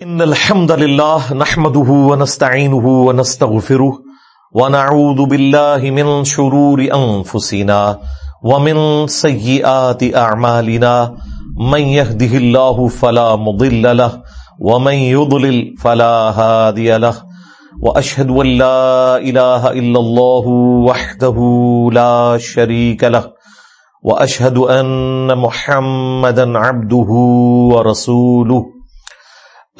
ان الحمد لله نحمده ونستعينه ونستغفره ونعوذ بالله من شرور انفسنا ومن سيئات اعمالنا من يهده الله فلا مضل له ومن يضلل فلا هادي له. واشهد ان لا اله الا الله وحده لا شريك له. واشهد ان محمدا عبده ورسوله.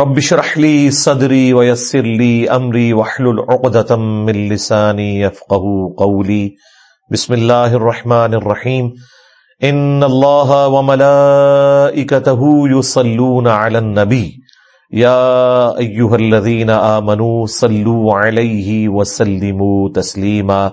رب اشرح لي صدري ويسر لي امري واحلل عقدة من لساني يفقهوا قولي. بسم الله الرحمن الرحيم. ان الله وملائكته يصلون على النبي. يا ايها الذين امنوا صلوا عليه وسلموا تسليما.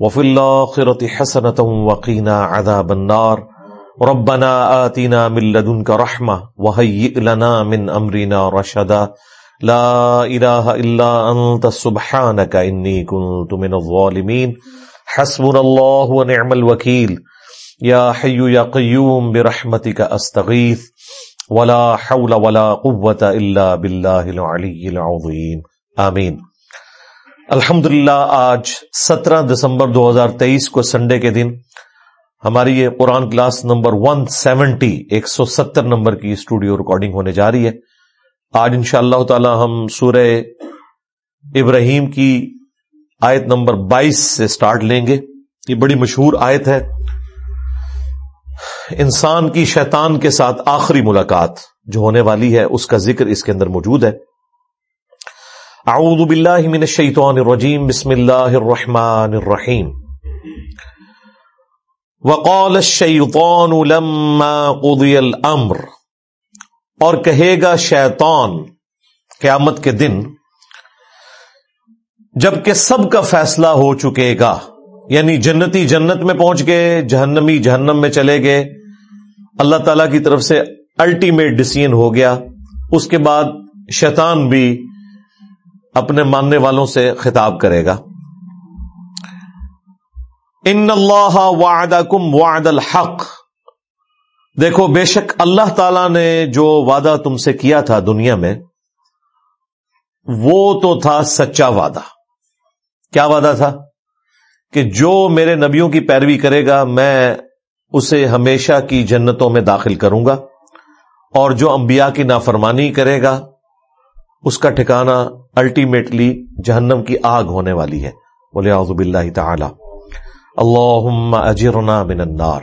وفي الاخره حسنه وقنا عذاب النار. ربنا آتنا من لدنك رحمة وهيئ لنا من أمرنا رشدا. لا إله إلا أنت، سبحانك إني كنت من الظالمين. حسبنا الله ونعم الوكيل. يا حي يا قيوم، برحمتك أستغيث. ولا حول ولا قوة إلا بالله العلي العظيم. آمين. الحمدللہ، آج سترہ دسمبر دو ہزار تیئیس کو سنڈے کے دن ہماری یہ Quran class number one seventy, ایک سو ستر نمبر کی اسٹوڈیو ریکارڈنگ ہونے جا رہی ہے۔ آج ان شاء اللہ تعالی ہم سورہ ابراہیم کی آیت نمبر بائیس سے سٹارٹ لیں گے۔ یہ بڑی مشہور آیت ہے۔ انسان کی شیطان کے ساتھ آخری ملاقات جو ہونے والی ہے، اس کا ذکر اس کے اندر موجود ہے۔ اعوذ باللہ من الشیطان الرجیم، بسم اللہ الرحمن الرحیم. وقال الشیطان لما قضی الامر. اور کہے گا شیطان قیامت کے دن، جبکہ سب کا فیصلہ ہو چکے گا یعنی جنتی جنت میں پہنچ گئے، جہنمی جہنم میں چلے گئے، اللہ تعالی کی طرف سے الٹیمیٹ ڈسیزن ہو گیا، اس کے بعد شیطان بھی اپنے ماننے والوں سے خطاب کرے گا۔ ان اللہ وعد کم وعد الحق۔ دیکھو، بے شک اللہ تعالی نے جو وعدہ تم سے کیا تھا دنیا میں، وہ تو تھا سچا وعدہ۔ کیا وعدہ تھا؟ کہ جو میرے نبیوں کی پیروی کرے گا، میں اسے ہمیشہ کی جنتوں میں داخل کروں گا، اور جو انبیاء کی نافرمانی کرے گا، اس کا ٹھکانہ الٹیمیٹلی جہنم کی آگ ہونے والی ہے۔ بولے آزب اللہ تعالی اللهم اجرنا من النار۔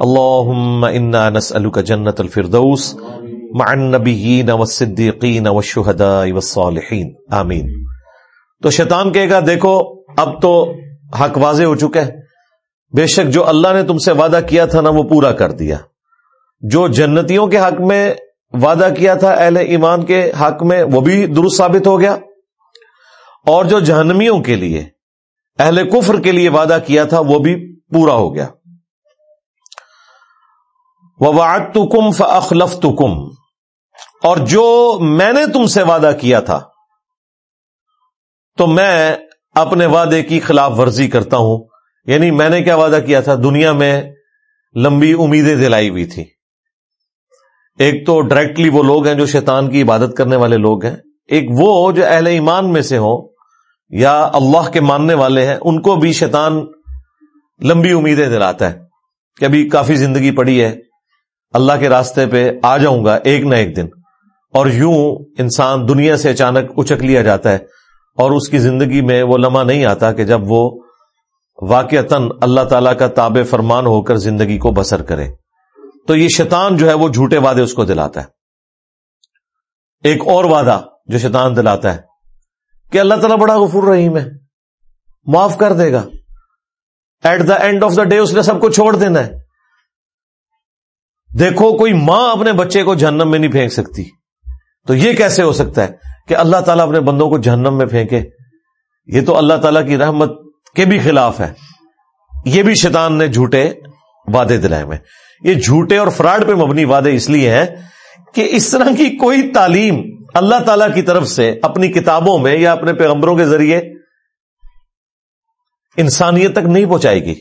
اللهم انا نسالك جنة الفردوس مع النبيين والصديقين والشهداء والصالحين۔ آمین۔ تو شیطان کہے گا، دیکھو، اب تو حق واضح ہو چکا ہے۔ بے شک جو اللہ نے تم سے وعدہ کیا تھا نا، وہ پورا کر دیا۔ جو جنتیوں کے حق میں وعدہ کیا تھا، اہل ایمان کے حق میں، وہ بھی درست ثابت ہو گیا۔ اور جو جہنمیوں کے لیے، اہل کفر کے لیے وعدہ کیا تھا، وہ بھی پورا ہو گیا۔ واد تو کم فخلف تو کم اور جو میں نے تم سے وعدہ کیا تھا، تو میں اپنے وعدے کی خلاف ورزی کرتا ہوں۔ یعنی میں نے کیا وعدہ کیا تھا؟ دنیا میں لمبی امیدیں دلائی ہوئی تھی ایک تو ڈائریکٹلی وہ لوگ ہیں جو شیطان کی عبادت کرنے والے لوگ ہیں۔ ایک وہ جو اہل ایمان میں سے ہوں۔ یا اللہ کے ماننے والے ہیں، ان کو بھی شیطان لمبی امیدیں دلاتا ہے کہ ابھی کافی زندگی پڑی ہے، اللہ کے راستے پہ آ جاؤں گا ایک نہ ایک دن۔ اور یوں انسان دنیا سے اچانک اچک لیا جاتا ہے اور اس کی زندگی میں وہ لمحہ نہیں آتا کہ جب وہ واقعتاً اللہ تعالی کا تاب فرمان ہو کر زندگی کو بسر کرے۔ تو یہ شیطان جو ہے وہ جھوٹے وعدے اس کو دلاتا ہے۔ ایک اور وعدہ جو شیطان دلاتا ہے کہ اللہ تعالیٰ بڑا غفور رحیم ہے۔ معاف کر دے گا۔ At the end of the day اس نے سب کو چھوڑ دینا ہے۔ دیکھو کوئی ماں اپنے بچے کو جہنم میں نہیں پھینک سکتی۔ تو یہ کیسے ہو سکتا ہے کہ اللہ تعالیٰ اپنے بندوں کو جہنم میں پھینکے؟ یہ تو اللہ تعالیٰ کی رحمت کے بھی خلاف ہے۔ یہ بھی شیطان نے جھوٹے وعدے دلائے میں یہ جھوٹے اور فراڈ پہ مبنی وعدے اس لیے ہیں کہ اس طرح کی کوئی تعلیم اللہ تعالی کی طرف سے اپنی کتابوں میں یا اپنے پیغمبروں کے ذریعے انسانیت تک نہیں پہنچائے گی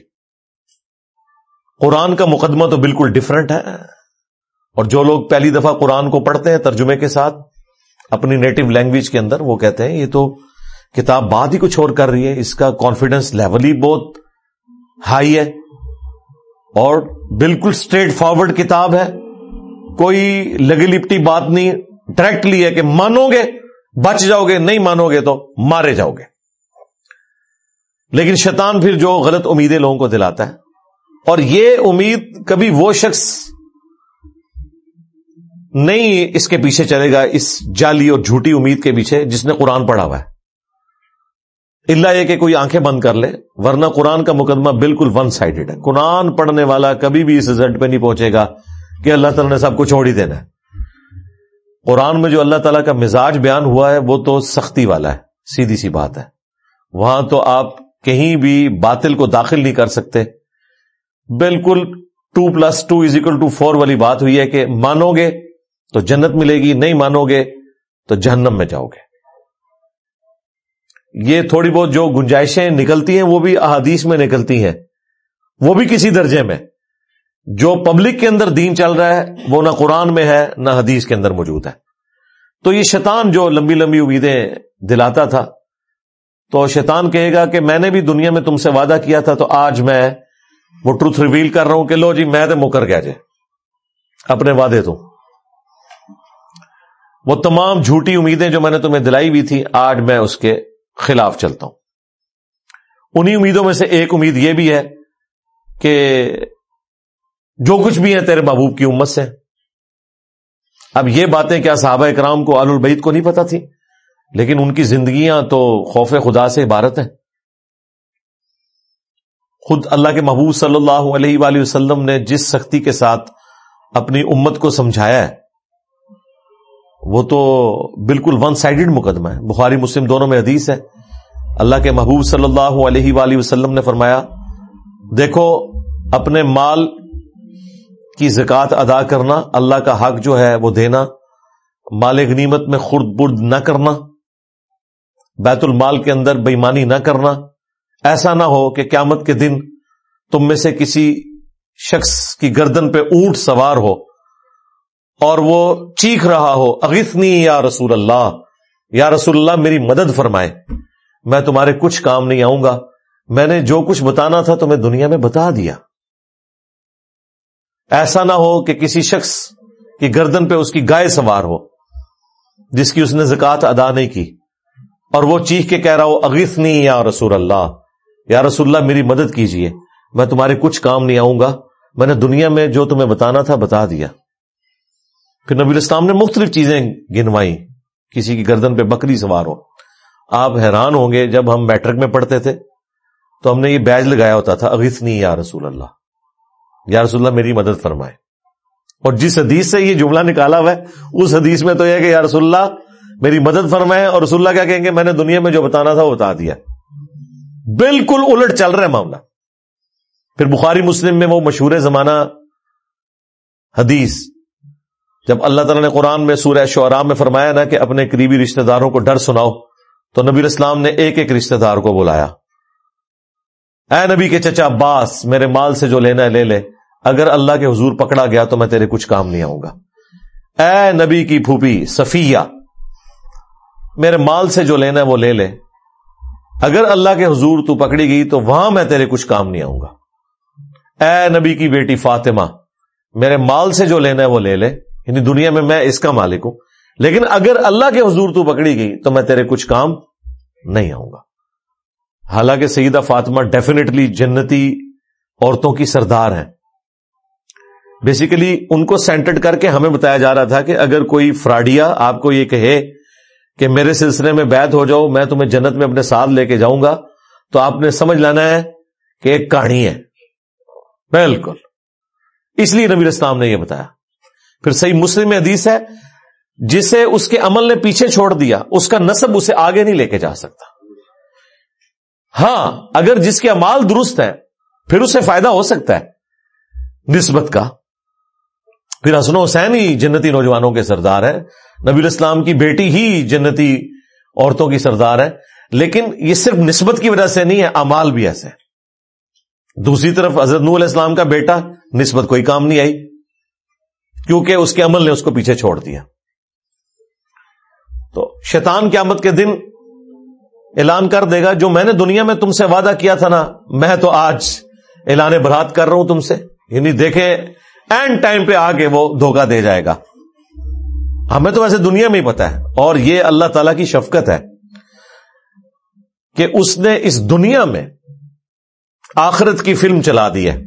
قرآن کا مقدمہ تو بالکل ڈفرنٹ ہے۔ اور جو لوگ پہلی دفعہ قرآن کو پڑھتے ہیں ترجمے کے ساتھ اپنی نیٹو لینگویج کے اندر، وہ کہتے ہیں، یہ تو کتاب بات ہی کچھ اور کر رہی ہے، اس کا کانفیڈنس لیول ہی بہت ہائی ہے۔ اور بالکل اسٹریٹ فارورڈ کتاب ہے۔ کوئی لگی لپٹی بات نہیں ڈائریکٹلی ہے کہ مانو گے بچ جاؤ گے نہیں مانو گے تو مارے جاؤ گے لیکن شیطان پھر جو غلط امیدیں لوگوں کو دلاتا ہے، اور یہ امید کبھی وہ شخص نہیں اس کے پیچھے چلے گا، اس جالی اور جھوٹی امید کے پیچھے جس نے قرآن پڑھا ہوا ہے۔ اللہ یہ کہ کوئی آنکھیں بند کر لے، ورنہ قرآن کا مقدمہ بالکل ون سائڈڈ ہے۔ قرآن پڑھنے والا کبھی بھی اس رزلٹ پہ نہیں پہنچے گا کہ اللہ تعالیٰ نے سب کو چھوڑ ہی دینا ہے۔ قرآن میں جو اللہ تعالیٰ کا مزاج بیان ہوا ہے، وہ تو سختی والا ہے، سیدھی سی بات ہے۔ وہاں تو آپ کہیں بھی باطل کو داخل نہیں کر سکتے۔ بالکل two plus two is equal to four والی بات ہوئی ہے کہ مانو گے تو جنت ملے گی، نہیں مانو گے تو جہنم میں جاؤ گے۔ یہ تھوڑی بہت جو گنجائشیں نکلتی ہیں، وہ بھی احادیث میں نکلتی ہیں۔ وہ بھی کسی درجے میں۔ جو پبلک کے اندر دین چل رہا ہے، وہ نہ قرآن میں ہے، نہ حدیث کے اندر موجود ہے۔ تو یہ شیطان جو لمبی لمبی امیدیں دلاتا تھا، تو شیطان کہے گا کہ میں نے بھی دنیا میں تم سے وعدہ کیا تھا، تو آج میں وہ ٹروتھ ریویل کر رہا ہوں کہ لو جی میں تو مکر گیا جے۔ اپنے وعدے تو۔ وہ تمام جھوٹی امیدیں جو میں نے تمہیں دلائی ہوئی تھی، آج میں اس کے خلاف چلتا ہوں۔ انہی امیدوں میں سے ایک امید یہ بھی ہے کہ جو کچھ بھی ہے تیرے محبوب کی امت سے۔ اب یہ باتیں کیا صحابہ اکرام کو آل البعید کو نہیں پتا تھی لیکن ان کی زندگیاں تو خوف خدا سے عبارت ہیں۔ خود اللہ کے محبوب صلی اللہ علیہ وآلہ وسلم نے جس سختی کے ساتھ اپنی امت کو سمجھایا ہے، وہ تو بالکل ون سائڈڈ مقدمہ ہے۔ بخاری، مسلم دونوں میں حدیث ہے۔ اللہ کے محبوب صلی اللہ علیہ وآلہ وسلم نے فرمایا، دیکھو، اپنے مال کی زکات ادا کرنا، اللہ کا حق جو ہے وہ دینا مال غنیمت میں خرد برد نہ کرنا، بیت المال کے اندر بےمانی نہ کرنا، ایسا نہ ہو کہ قیامت کے دن تم میں سے کسی شخص کی گردن پہ اونٹ سوار ہو اور وہ چیخ رہا ہو، اغثنی یا رسول اللہ، یا رسول اللہ میری مدد فرمائے، میں تمہارے کچھ کام نہیں آؤں گا، میں نے جو کچھ بتانا تھا تمہیں دنیا میں بتا دیا۔ ایسا نہ ہو کہ کسی شخص کی گردن پہ اس کی گائے سوار ہو، جس کی اس نے زکات ادا نہیں کی، اور وہ چیخ کے کہہ رہا ہو اغثنی یا رسول اللہ، یا رسول اللہ میری مدد کیجیے میں تمہارے کچھ کام نہیں آؤں گا، میں نے دنیا میں جو تمہیں بتانا تھا بتا دیا۔ پھر نبی الاسلام نے مختلف چیزیں گنوائی کسی کی گردن پہ بکری سوار ہو۔ آپ حیران ہوں گے جب ہم میٹرک میں پڑھتے تھے، تو ہم نے یہ بیج لگایا ہوتا تھا اغثنی یا رسول اللہ۔ یا رسول اللہ میری مدد فرمائے۔ اور جس حدیث سے یہ جملہ نکالا ہوا ہے، اس حدیث میں تو یہ کہ یا رسول اللہ میری مدد فرمائے اور رسول اللہ کیا کہیں گے، میں نے دنیا میں جو بتانا تھا وہ بتا دیا۔ بالکل الٹ چل رہا ہے معاملہ۔ پھر بخاری مسلم میں وہ مشہور زمانہ حدیث، جب اللہ تعالیٰ نے قرآن میں سورہ شعراء میں فرمایا نا کہ اپنے قریبی رشتہ داروں کو ڈر سناؤ، تو نبی اسلام نے ایک ایک رشتہ دار کو بلایا۔ اے نبی کے چچا عباس، میرے مال سے جو لینا ہے لے لے۔ اگر اللہ کے حضور پکڑا گیا تو میں تیرے کچھ کام نہیں آؤں گا۔ اے نبی کی پھوپھی، صفیہ، میرے مال سے جو لینا ہے وہ لے لے۔ اگر اللہ کے حضور تو پکڑی گئی تو وہاں میں تیرے کچھ کام نہیں آؤں گا۔ اے نبی کی بیٹی فاطمہ، میرے مال سے جو لینا ہے وہ لے لے۔ یعنی دنیا میں میں اس کا مالک ہوں۔ لیکن اگر اللہ کے حضور تو پکڑی گئی تو میں تیرے کچھ کام نہیں آؤں گا۔ حالانکہ سیدہ فاطمہ ڈیفینیٹلی جنتی عورتوں کی سردار ہیں۔ بیسیکلی ان کو سینٹرڈ کر کے ہمیں بتایا جا رہا تھا کہ اگر کوئی فراڈیا آپ کو یہ کہے کہ میرے سلسلے میں بیت ہو جاؤ، میں تمہیں جنت میں اپنے ساتھ لے کے جاؤں گا، تو آپ نے سمجھ لانا ہے کہ ایک کہانی ہے۔ بالکل۔ اس لیے نبی اسلام نے یہ بتایا۔ پھر صحیح مسلم حدیث ہے، جسے اس کے عمل نے پیچھے چھوڑ دیا، اس کا نصب اسے آگے نہیں لے کے جا سکتا۔ ہاں اگر جس کے امال درست ہے پھر اسے فائدہ ہو سکتا ہے۔ نسبت کا۔ پھر حسن حسین ہی جنتی نوجوانوں کے سردار ہے نبی الاسلام کی بیٹی ہی جنتی عورتوں کی سردار ہے۔ لیکن یہ صرف نسبت کی وجہ سے نہیں ہے امال بھی ایسے دوسری طرف حضرت نور علیہ السلام کا بیٹا، نسبت کوئی کام نہیں آئی۔ کیونکہ اس کے عمل نے اس کو پیچھے چھوڑ دیا۔ تو شیطان قیامت کے دن اعلان کر دے گا، جو میں نے دنیا میں تم سے وعدہ کیا تھا نا، میں تو آج اعلان برات کر رہا ہوں تم سے۔ یعنی دیکھے اینڈ ٹائم پہ آ کے وہ دھوکہ دے جائے گا۔ ہمیں تو ویسے دنیا میں ہی پتا ہے، اور یہ اللہ تعالی کی شفقت ہے کہ اس نے اس دنیا میں آخرت کی فلم چلا دی ہے۔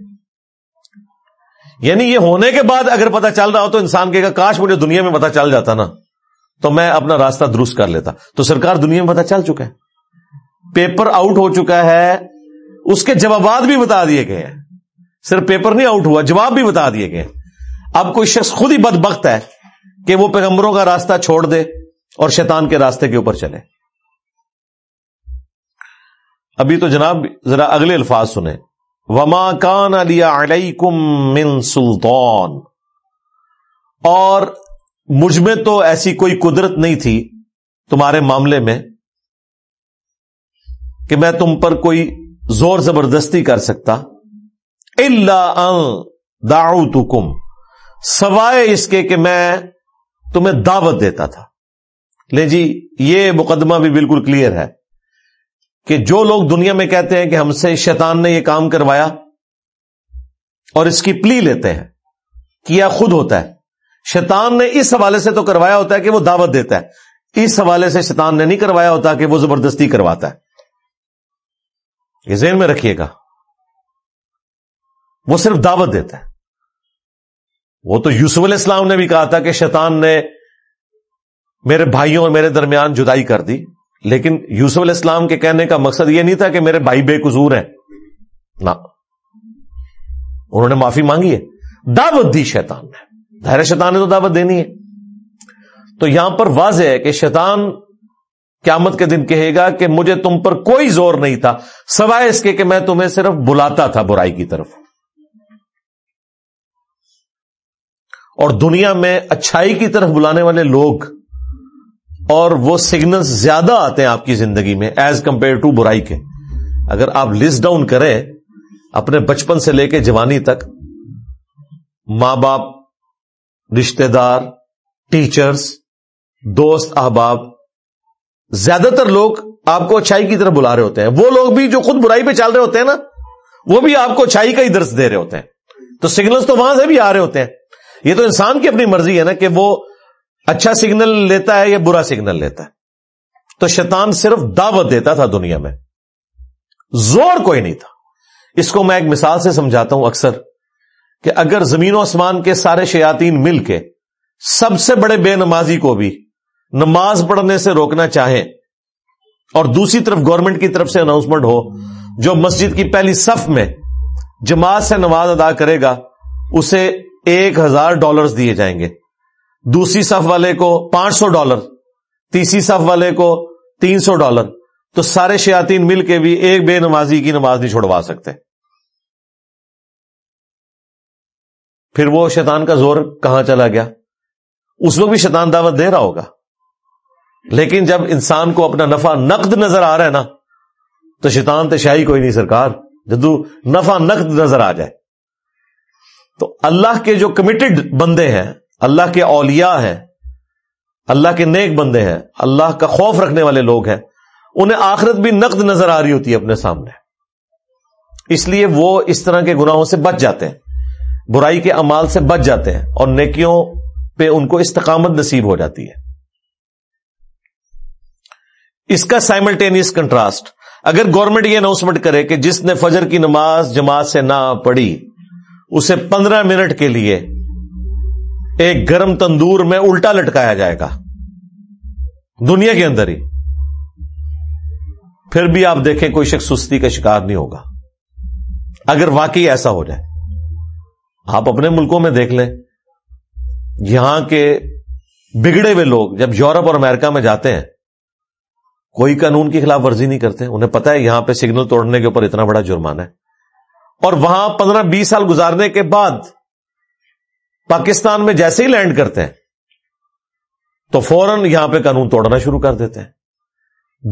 یعنی یہ ہونے کے بعد اگر پتا چل رہا ہو تو انسان کہے گا، کاش مجھے دنیا میں پتا چل جاتا نا۔ تو میں اپنا راستہ درست کر لیتا۔ تو سرکار دنیا میں پتا چل چکا ہے۔ پیپر آؤٹ ہو چکا ہے۔ اس کے جوابات بھی بتا دیے گئے ہیں۔ صرف پیپر نہیں آؤٹ ہوا، جواب بھی بتا دیے گئے۔ اب کوئی شخص خود ہی بد ہے کہ وہ پیغمبروں کا راستہ چھوڑ دے اور شیطان کے راستے کے اوپر چلے۔ ابھی تو جناب ذرا اگلے الفاظ سنیں۔ وما کان علی علیہ کم من سلطان۔ اور مجھ میں تو ایسی کوئی قدرت نہیں تھی تمہارے معاملے میں کہ میں تم پر کوئی زور زبردستی کر سکتا۔ اللہ داؤ کم سوائے اس کے کہ میں تمہیں دعوت دیتا تھا۔ لے جی یہ مقدمہ بھی بالکل کلیئر ہے کہ جو لوگ دنیا میں کہتے ہیں کہ ہم سے شیطان نے یہ کام کروایا اور اس کی پلی لیتے ہیں کیا خود ہوتا ہے۔ شیطان نے اس حوالے سے تو کروایا ہوتا ہے کہ وہ دعوت دیتا ہے۔ اس حوالے سے شیطان نے نہیں کروایا ہوتا کہ وہ زبردستی کرواتا ہے۔ یہ ذہن میں رکھیے گا۔ وہ صرف دعوت دیتا ہے۔ وہ تو یوسف علیہ السلام نے بھی کہا تھا کہ شیطان نے میرے بھائیوں اور میرے درمیان جدائی کر دی۔ لیکن یوسف علیہ السلام کے کہنے کا مقصد یہ نہیں تھا کہ میرے بھائی بے قصور ہیں۔ نہ۔ انہوں نے معافی مانگی ہے۔ دعوت دی شیطان نے۔ دھیر شیطان نے تو دعوت دینی ہے۔ تو یہاں پر واضح ہے کہ شیطان قیامت کے دن کہے گا کہ مجھے تم پر کوئی زور نہیں تھا۔ سوائے اس کے کہ میں تمہیں صرف بلاتا تھا برائی کی طرف۔ اور دنیا میں اچھائی کی طرف بلانے والے لوگ اور وہ سگنل زیادہ آتے ہیں آپ کی زندگی میں ایز کمپیئر ٹو برائی کے۔ اگر آپ لسٹ ڈاؤن کریں اپنے بچپن سے لے کے جوانی تک، ماں باپ رشتے دار ٹیچرز دوست، احباب، زیادہ تر لوگ آپ کو اچھائی کی طرف بلا رہے ہوتے ہیں۔ وہ لوگ بھی جو خود برائی پہ چل رہے ہوتے ہیں نا، وہ بھی آپ کو اچھائی کا ہی درس دے رہے ہوتے ہیں۔ تو سگنلز تو وہاں سے بھی آ رہے ہوتے ہیں۔ یہ تو انسان کی اپنی مرضی ہے نا کہ وہ اچھا سگنل لیتا ہے یا برا سگنل لیتا ہے۔ تو شیطان صرف دعوت دیتا تھا دنیا میں۔ زور کوئی نہیں تھا۔ اس کو میں ایک مثال سے سمجھاتا ہوں اکثر کہ اگر زمین و آسمان کے سارے شیاتین مل کے سب سے بڑے بے نمازی کو بھی نماز پڑھنے سے روکنا چاہے اور دوسری طرف گورنمنٹ کی طرف سے اناؤنسمنٹ ہو، جو مسجد کی پہلی صف میں جماعت سے نماز ادا کرے گا، اسے ایک ہزار ڈالرز دیے جائیں گے۔ دوسری صف والے کو پانچ سو ڈالر، تیسری صف والے کو تین سو ڈالر۔ تو سارے شیاتین مل کے بھی ایک بے نمازی کی نماز نہیں چھوڑوا سکتے۔ پھر وہ شیطان کا زور کہاں چلا گیا؟ اس وقت بھی شیطان دعوت دے رہا ہوگا۔ لیکن جب انسان کو اپنا نفع نقد نظر آ رہا ہے نا، تو شیطان تو شاہی کوئی نہیں سرکار۔ جدو نفع نقد نظر آ جائے تو اللہ کے جو کمیٹڈ بندے ہیں، اللہ کے اولیاء ہیں، اللہ کے نیک بندے ہیں، اللہ کا خوف رکھنے والے لوگ ہیں، انہیں آخرت بھی نقد نظر آ رہی ہوتی ہے اپنے سامنے۔ اس لیے وہ اس طرح کے گناہوں سے بچ جاتے ہیں، برائی کے امال سے بچ جاتے ہیں اور نیکیوں پہ ان کو استقامت نصیب ہو جاتی ہے۔ اس کا سائملٹینیس کنٹراسٹ اگر گورنمنٹ یہ اناؤنسمنٹ کرے کہ جس نے فجر کی نماز جماعت سے نہ پڑھی اسے پندرہ منٹ کے لیے ایک گرم تندور میں الٹا لٹکایا جائے گا۔ دنیا کے اندر ہی۔ پھر بھی آپ دیکھیں کوئی شخص سستی کا شکار نہیں ہوگا۔ اگر واقعی ایسا ہو جائے، آپ اپنے ملکوں میں دیکھ لیں۔ یہاں کے بگڑے ہوئے لوگ جب یورپ اور امریکہ میں جاتے ہیں، کوئی قانون کی خلاف ورزی نہیں کرتے۔ انہیں پتا ہے یہاں پہ سگنل توڑنے کے اوپر اتنا بڑا جرمانہ ہے۔ اور وہاں پندرہ بیس سال گزارنے کے بعد پاکستان میں جیسے ہی لینڈ کرتے ہیں، تو فوراً یہاں پہ قانون توڑنا شروع کر دیتے ہیں۔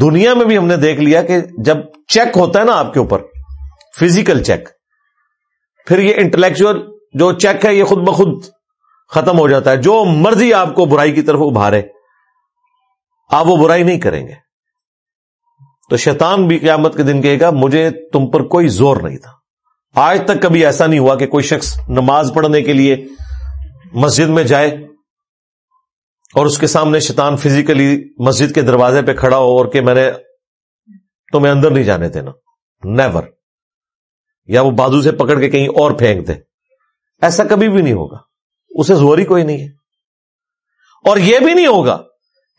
دنیا میں بھی ہم نے دیکھ لیا کہ جب چیک ہوتا ہے نا آپ کے اوپر، فزیکل چیک، پھر یہ انٹلیکچل جو چیک ہے، یہ خود بخود ختم ہو جاتا ہے۔ جو مرضی آپ کو برائی کی طرف ابھارے، آپ وہ برائی نہیں کریں گے۔ تو شیطان بھی قیامت کے دن کہے گا، مجھے تم پر کوئی زور نہیں تھا۔ آج تک کبھی ایسا نہیں ہوا کہ کوئی شخص نماز پڑھنے کے لیے مسجد میں جائے اور اس کے سامنے شیطان فزیکلی مسجد کے دروازے پہ کھڑا ہو اور کہ میں نے تمہیں اندر نہیں جانے دینا۔ نیور یا وہ بازو سے پکڑ کے کہیں اور پھینک دے۔ ایسا کبھی بھی نہیں ہوگا۔ اسے زور ہی کوئی نہیں ہے۔ اور یہ بھی نہیں ہوگا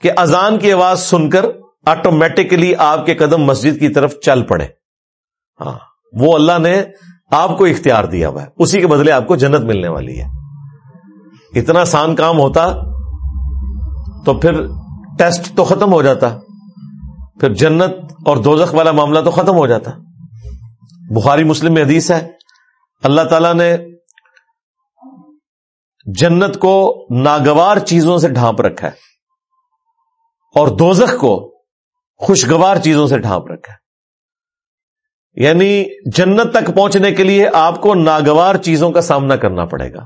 کہ اذان کی آواز سن کر آٹومیٹکلی آپ کے قدم مسجد کی طرف چل پڑے۔ ہاں وہ اللہ نے آپ کو اختیار دیا ہوا ہے۔ اسی کے بدلے آپ کو جنت ملنے والی ہے۔ اتنا آسان کام ہوتا تو پھر ٹیسٹ تو ختم ہو جاتا۔ پھر جنت اور دوزخ والا معاملہ تو ختم ہو جاتا۔ بخاری مسلم میں حدیث ہے۔ اللہ تعالی نے جنت کو ناگوار چیزوں سے ڈھانپ رکھا ہے اور دوزخ کو خوشگوار چیزوں سے ڈھانپ رکھا ہے۔ یعنی جنت تک پہنچنے کے لیے آپ کو ناگوار چیزوں کا سامنا کرنا پڑے گا۔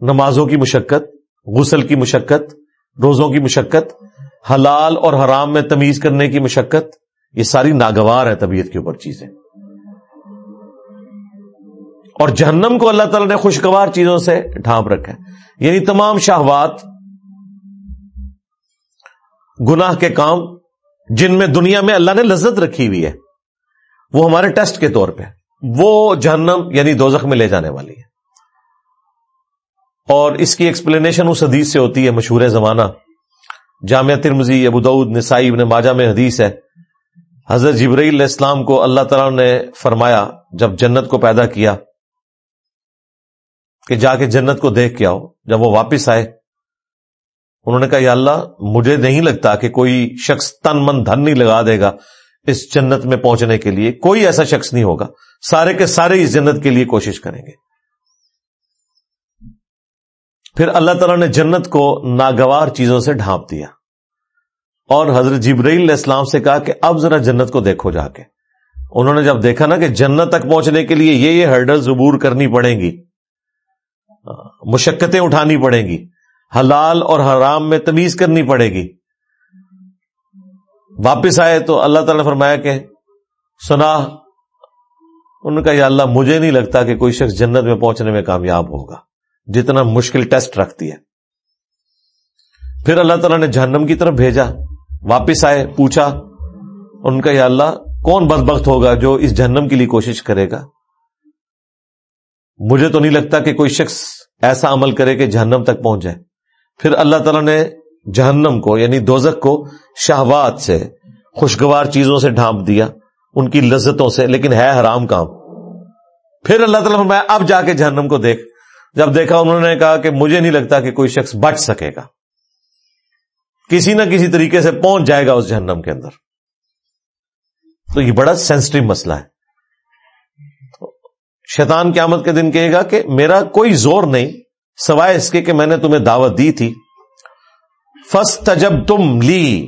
نمازوں کی مشقت، غسل کی مشقت، روزوں کی مشقت، حلال اور حرام میں تمیز کرنے کی مشقت، یہ ساری ناگوار ہے طبیعت کے اوپر چیزیں۔ اور جہنم کو اللہ تعالیٰ نے خوشگوار چیزوں سے ڈھانپ رکھا ہے۔ یعنی تمام شاہوات گناہ کے کام، جن میں دنیا میں اللہ نے لذت رکھی ہوئی ہے وہ ہمارے ٹیسٹ کے طور پہ وہ جہنم یعنی دوزخ میں لے جانے والی ہے۔ اور اس کی ایکسپلینیشن اس حدیث سے ہوتی ہے، مشہور زمانہ۔ جامعہ ترمزی ابو دعود نسائی، ابن ماجہ میں حدیث ہے۔ حضرت جبرائیل علیہ السلام کو اللہ تعالی نے فرمایا، جب جنت کو پیدا کیا، کہ جا کے جنت کو دیکھ کے آؤ۔ جب وہ واپس آئے، انہوں نے کہا، یا اللہ، مجھے نہیں لگتا کہ کوئی شخص تن من دھن نہیں لگا دے گا۔ اس جنت میں پہنچنے کے لیے کوئی ایسا شخص نہیں ہوگا۔ سارے کے سارے اس جنت کے لیے کوشش کریں گے۔ پھر اللہ تعالیٰ نے جنت کو ناگوار چیزوں سے ڈھانپ دیا۔ اور حضرت جبرائیل علیہ السلام سے کہا کہ اب ذرا جنت کو دیکھو جا کے۔ انہوں نے جب دیکھا نا کہ جنت تک پہنچنے کے لیے یہ یہ ہرڈل عبور کرنی پڑیں گی۔ مشقتیں اٹھانی پڑیں گی۔ حلال اور حرام میں تمیز کرنی پڑے گی۔ واپس آئے تو اللہ تعالی نے فرمایا کہ سنا، ان کا یا اللہ مجھے نہیں لگتا کہ کوئی شخص جنت میں پہنچنے میں کامیاب ہوگا، جتنا مشکل ٹیسٹ رکھتی ہے۔ پھر اللہ تعالیٰ نے جہنم کی طرف بھیجا، واپس آئے، پوچھا، ان کا یا اللہ کون بدبخت ہوگا جو اس جہنم کے لیے کوشش کرے گا؟ مجھے تو نہیں لگتا کہ کوئی شخص ایسا عمل کرے کہ جہنم تک پہنچ جائے۔ پھر اللہ تعالیٰ نے جہنم کو یعنی دوزک کو شہوات سے، خوشگوار چیزوں سے ڈھانپ دیا، ان کی لذتوں سے، لیکن ہے حرام کام۔ پھر اللہ تعالیٰ میں اب جا کے جہنم کو دیکھ۔ جب دیکھا انہوں نے، کہا کہ مجھے نہیں لگتا کہ کوئی شخص بچ سکے گا۔ کسی نہ کسی طریقے سے پہنچ جائے گا اس جہنم کے اندر۔ تو یہ بڑا سینسٹو مسئلہ ہے۔ شیطان قیامت کے دن کہے گا کہ میرا کوئی زور نہیں، سوائے اس کے کہ میں نے تمہیں دعوت دی تھی۔ فس تجب تم لی۔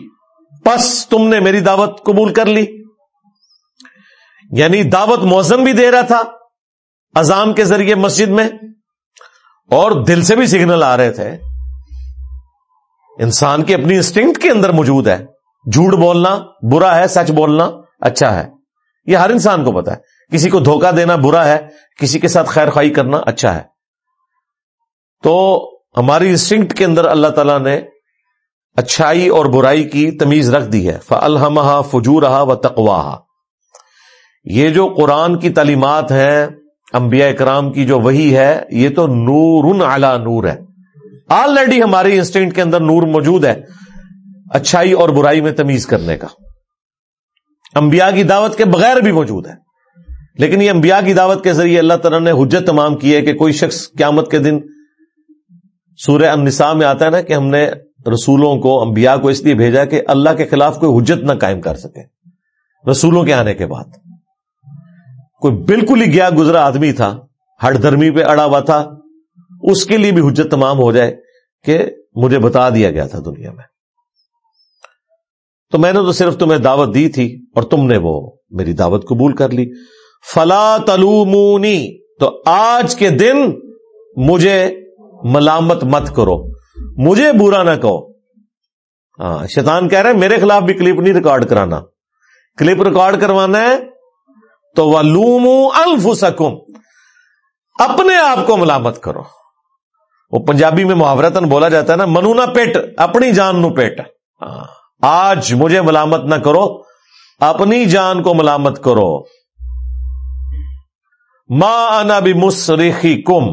پس تم نے میری دعوت قبول کر لی۔ یعنی دعوت موزم بھی دے رہا تھا اذان کے ذریعے مسجد میں اور دل سے بھی سگنل آ رہے تھے۔ انسان کی اپنی انسٹنکٹ کے اندر موجود ہے۔ جھوٹ بولنا برا ہے، سچ بولنا اچھا ہے۔ یہ ہر انسان کو پتا ہے۔ کسی کو دھوکہ دینا برا ہے، کسی کے ساتھ خیر خواہی کرنا اچھا ہے۔ تو ہماری انسٹنکٹ کے اندر اللہ تعالیٰ نے اچھائی اور برائی کی تمیز رکھ دی ہے۔ فلحمہ فجورہ و تقواہ یہ جو قرآن کی تعلیمات ہیں، انبیاء اکرام کی جو وہی ہے، یہ تو نور اعلی نور ہے۔ آلریڈی ہماری انسٹنٹ کے اندر نور موجود ہے۔ اچھائی اور برائی میں تمیز کرنے کا۔ انبیاء کی دعوت کے بغیر بھی موجود ہے۔ لیکن یہ انبیاء کی دعوت کے ذریعے اللہ تعالیٰ نے حجت تمام کی ہے کہ کوئی شخص قیامت کے دن سورہ النساء میں آتا ہے نا کہ ہم نے رسولوں کو، انبیاء کو اس لیے بھیجا کہ اللہ کے خلاف کوئی حجت نہ قائم کر سکے۔ رسولوں کے آنے کے بعد۔ کوئی بالکل ہی گیا گزرا آدمی تھا ہٹ دھرمی پہ اڑا ہوا تھا۔ اس کے لیے بھی حجت تمام ہو جائے کہ مجھے بتا دیا گیا تھا دنیا میں۔ تو میں نے تو صرف تمہیں دعوت دی تھی اور تم نے وہ میری دعوت قبول کر لی۔ فلا تلومونی، تو آج کے دن مجھے ملامت مت کرو۔ مجھے برا نہ کہو۔ ہاں شیطان کہہ رہے میرے خلاف بھی کلپ نہیں ریکارڈ کرانا۔ کلپ ریکارڈ کروانا ہے، تو وہ لوم اپنے آپ کو ملامت کرو۔ وہ پنجابی میں محاورتن بولا جاتا ہے نا منونا پیٹ، اپنی جان نو پیٹ۔ ہاں، آج مجھے ملامت نہ کرو، اپنی جان کو ملامت کرو۔ ماں انا بھی مسرخی کم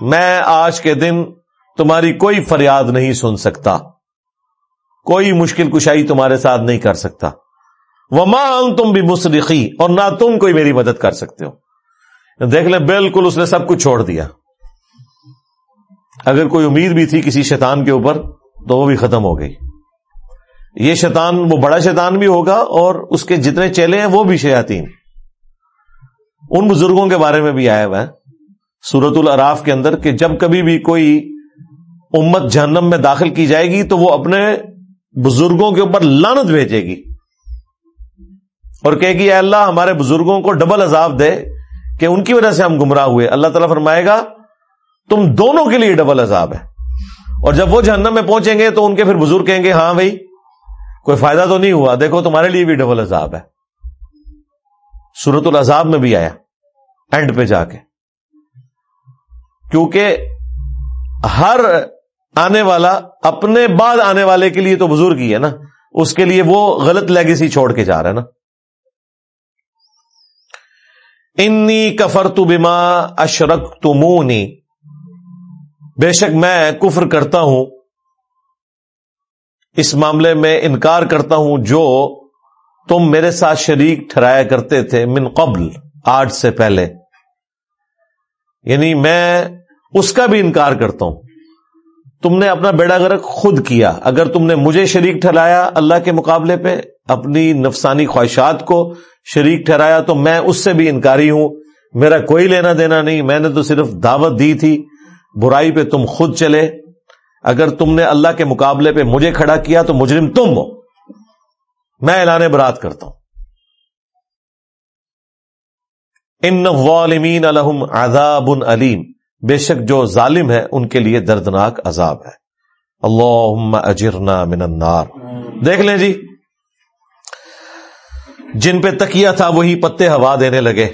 میں آج کے دن تمہاری کوئی فریاد نہیں سن سکتا۔ کوئی مشکل کشائی تمہارے ساتھ نہیں کر سکتا۔ وہ ماں تم بھی مسرخی اور نہ تم کوئی میری مدد کر سکتے ہو۔ دیکھ لیں، بالکل اس نے سب کچھ چھوڑ دیا۔ اگر کوئی امید بھی تھی کسی شیطان کے اوپر، تو وہ بھی ختم ہو گئی۔ یہ شیطان، وہ بڑا شیطان بھی ہوگا اور اس کے جتنے چیلے ہیں، وہ بھی شیاتین ان بزرگوں کے بارے میں بھی آیا ہوا ہے سورت العراف کے اندر کہ جب کبھی بھی کوئی امت جہنم میں داخل کی جائے گی تو وہ اپنے بزرگوں کے اوپر لانت بھیجے گی اور کہے گی، اے اللہ، ہمارے بزرگوں کو ڈبل عذاب دے کہ ان کی وجہ سے ہم گمراہ ہوئے. اللہ تعالیٰ فرمائے گا، تم دونوں کے لیے ڈبل عذاب ہے. اور جب وہ جہنم میں پہنچیں گے تو ان کے پھر بزرگ کہیں گے ہاں بھائی، کوئی فائدہ تو نہیں ہوا، دیکھو تمہارے لیے بھی ڈبل عذاب ہے. سورت العذاب میں بھی آیا اینڈ پہ جا کے، کیونکہ ہر آنے والا، اپنے بعد آنے والے کے لیے تو بزرگ ہی ہے نا۔ اس کے لیے وہ غلط لیگیسی چھوڑ کے جا رہا ہے نا۔ انی کفر تو بیما اشرک تمونی بے شک میں کفر کرتا ہوں۔ اس معاملے میں انکار کرتا ہوں جو تم میرے ساتھ شریک ٹھہرایا کرتے تھے من قبل، آج سے پہلے۔ یعنی میں اس کا بھی انکار کرتا ہوں۔ تم نے اپنا بیڑا گرک خود کیا۔ اگر تم نے مجھے شریک ٹھہرایا اللہ کے مقابلے پہ، اپنی نفسانی خواہشات کو شریک ٹھہرایا، تو میں اس سے بھی انکاری ہوں۔ میرا کوئی لینا دینا نہیں، میں نے تو صرف دعوت دی تھی۔ برائی پہ تم خود چلے۔ اگر تم نے اللہ کے مقابلے پہ مجھے کھڑا کیا، تو مجرم تم ہو۔ میں اعلان برات کرتا ہوں۔ ان والمین الحم عذاب علیم۔ بے شک جو ظالم ہے، ان کے لیے دردناک عذاب ہے۔ اللہ اجرنا من النار۔ دیکھ لیں جی۔ جن پہ تکیا تھا، وہی پتے ہوا دینے لگے۔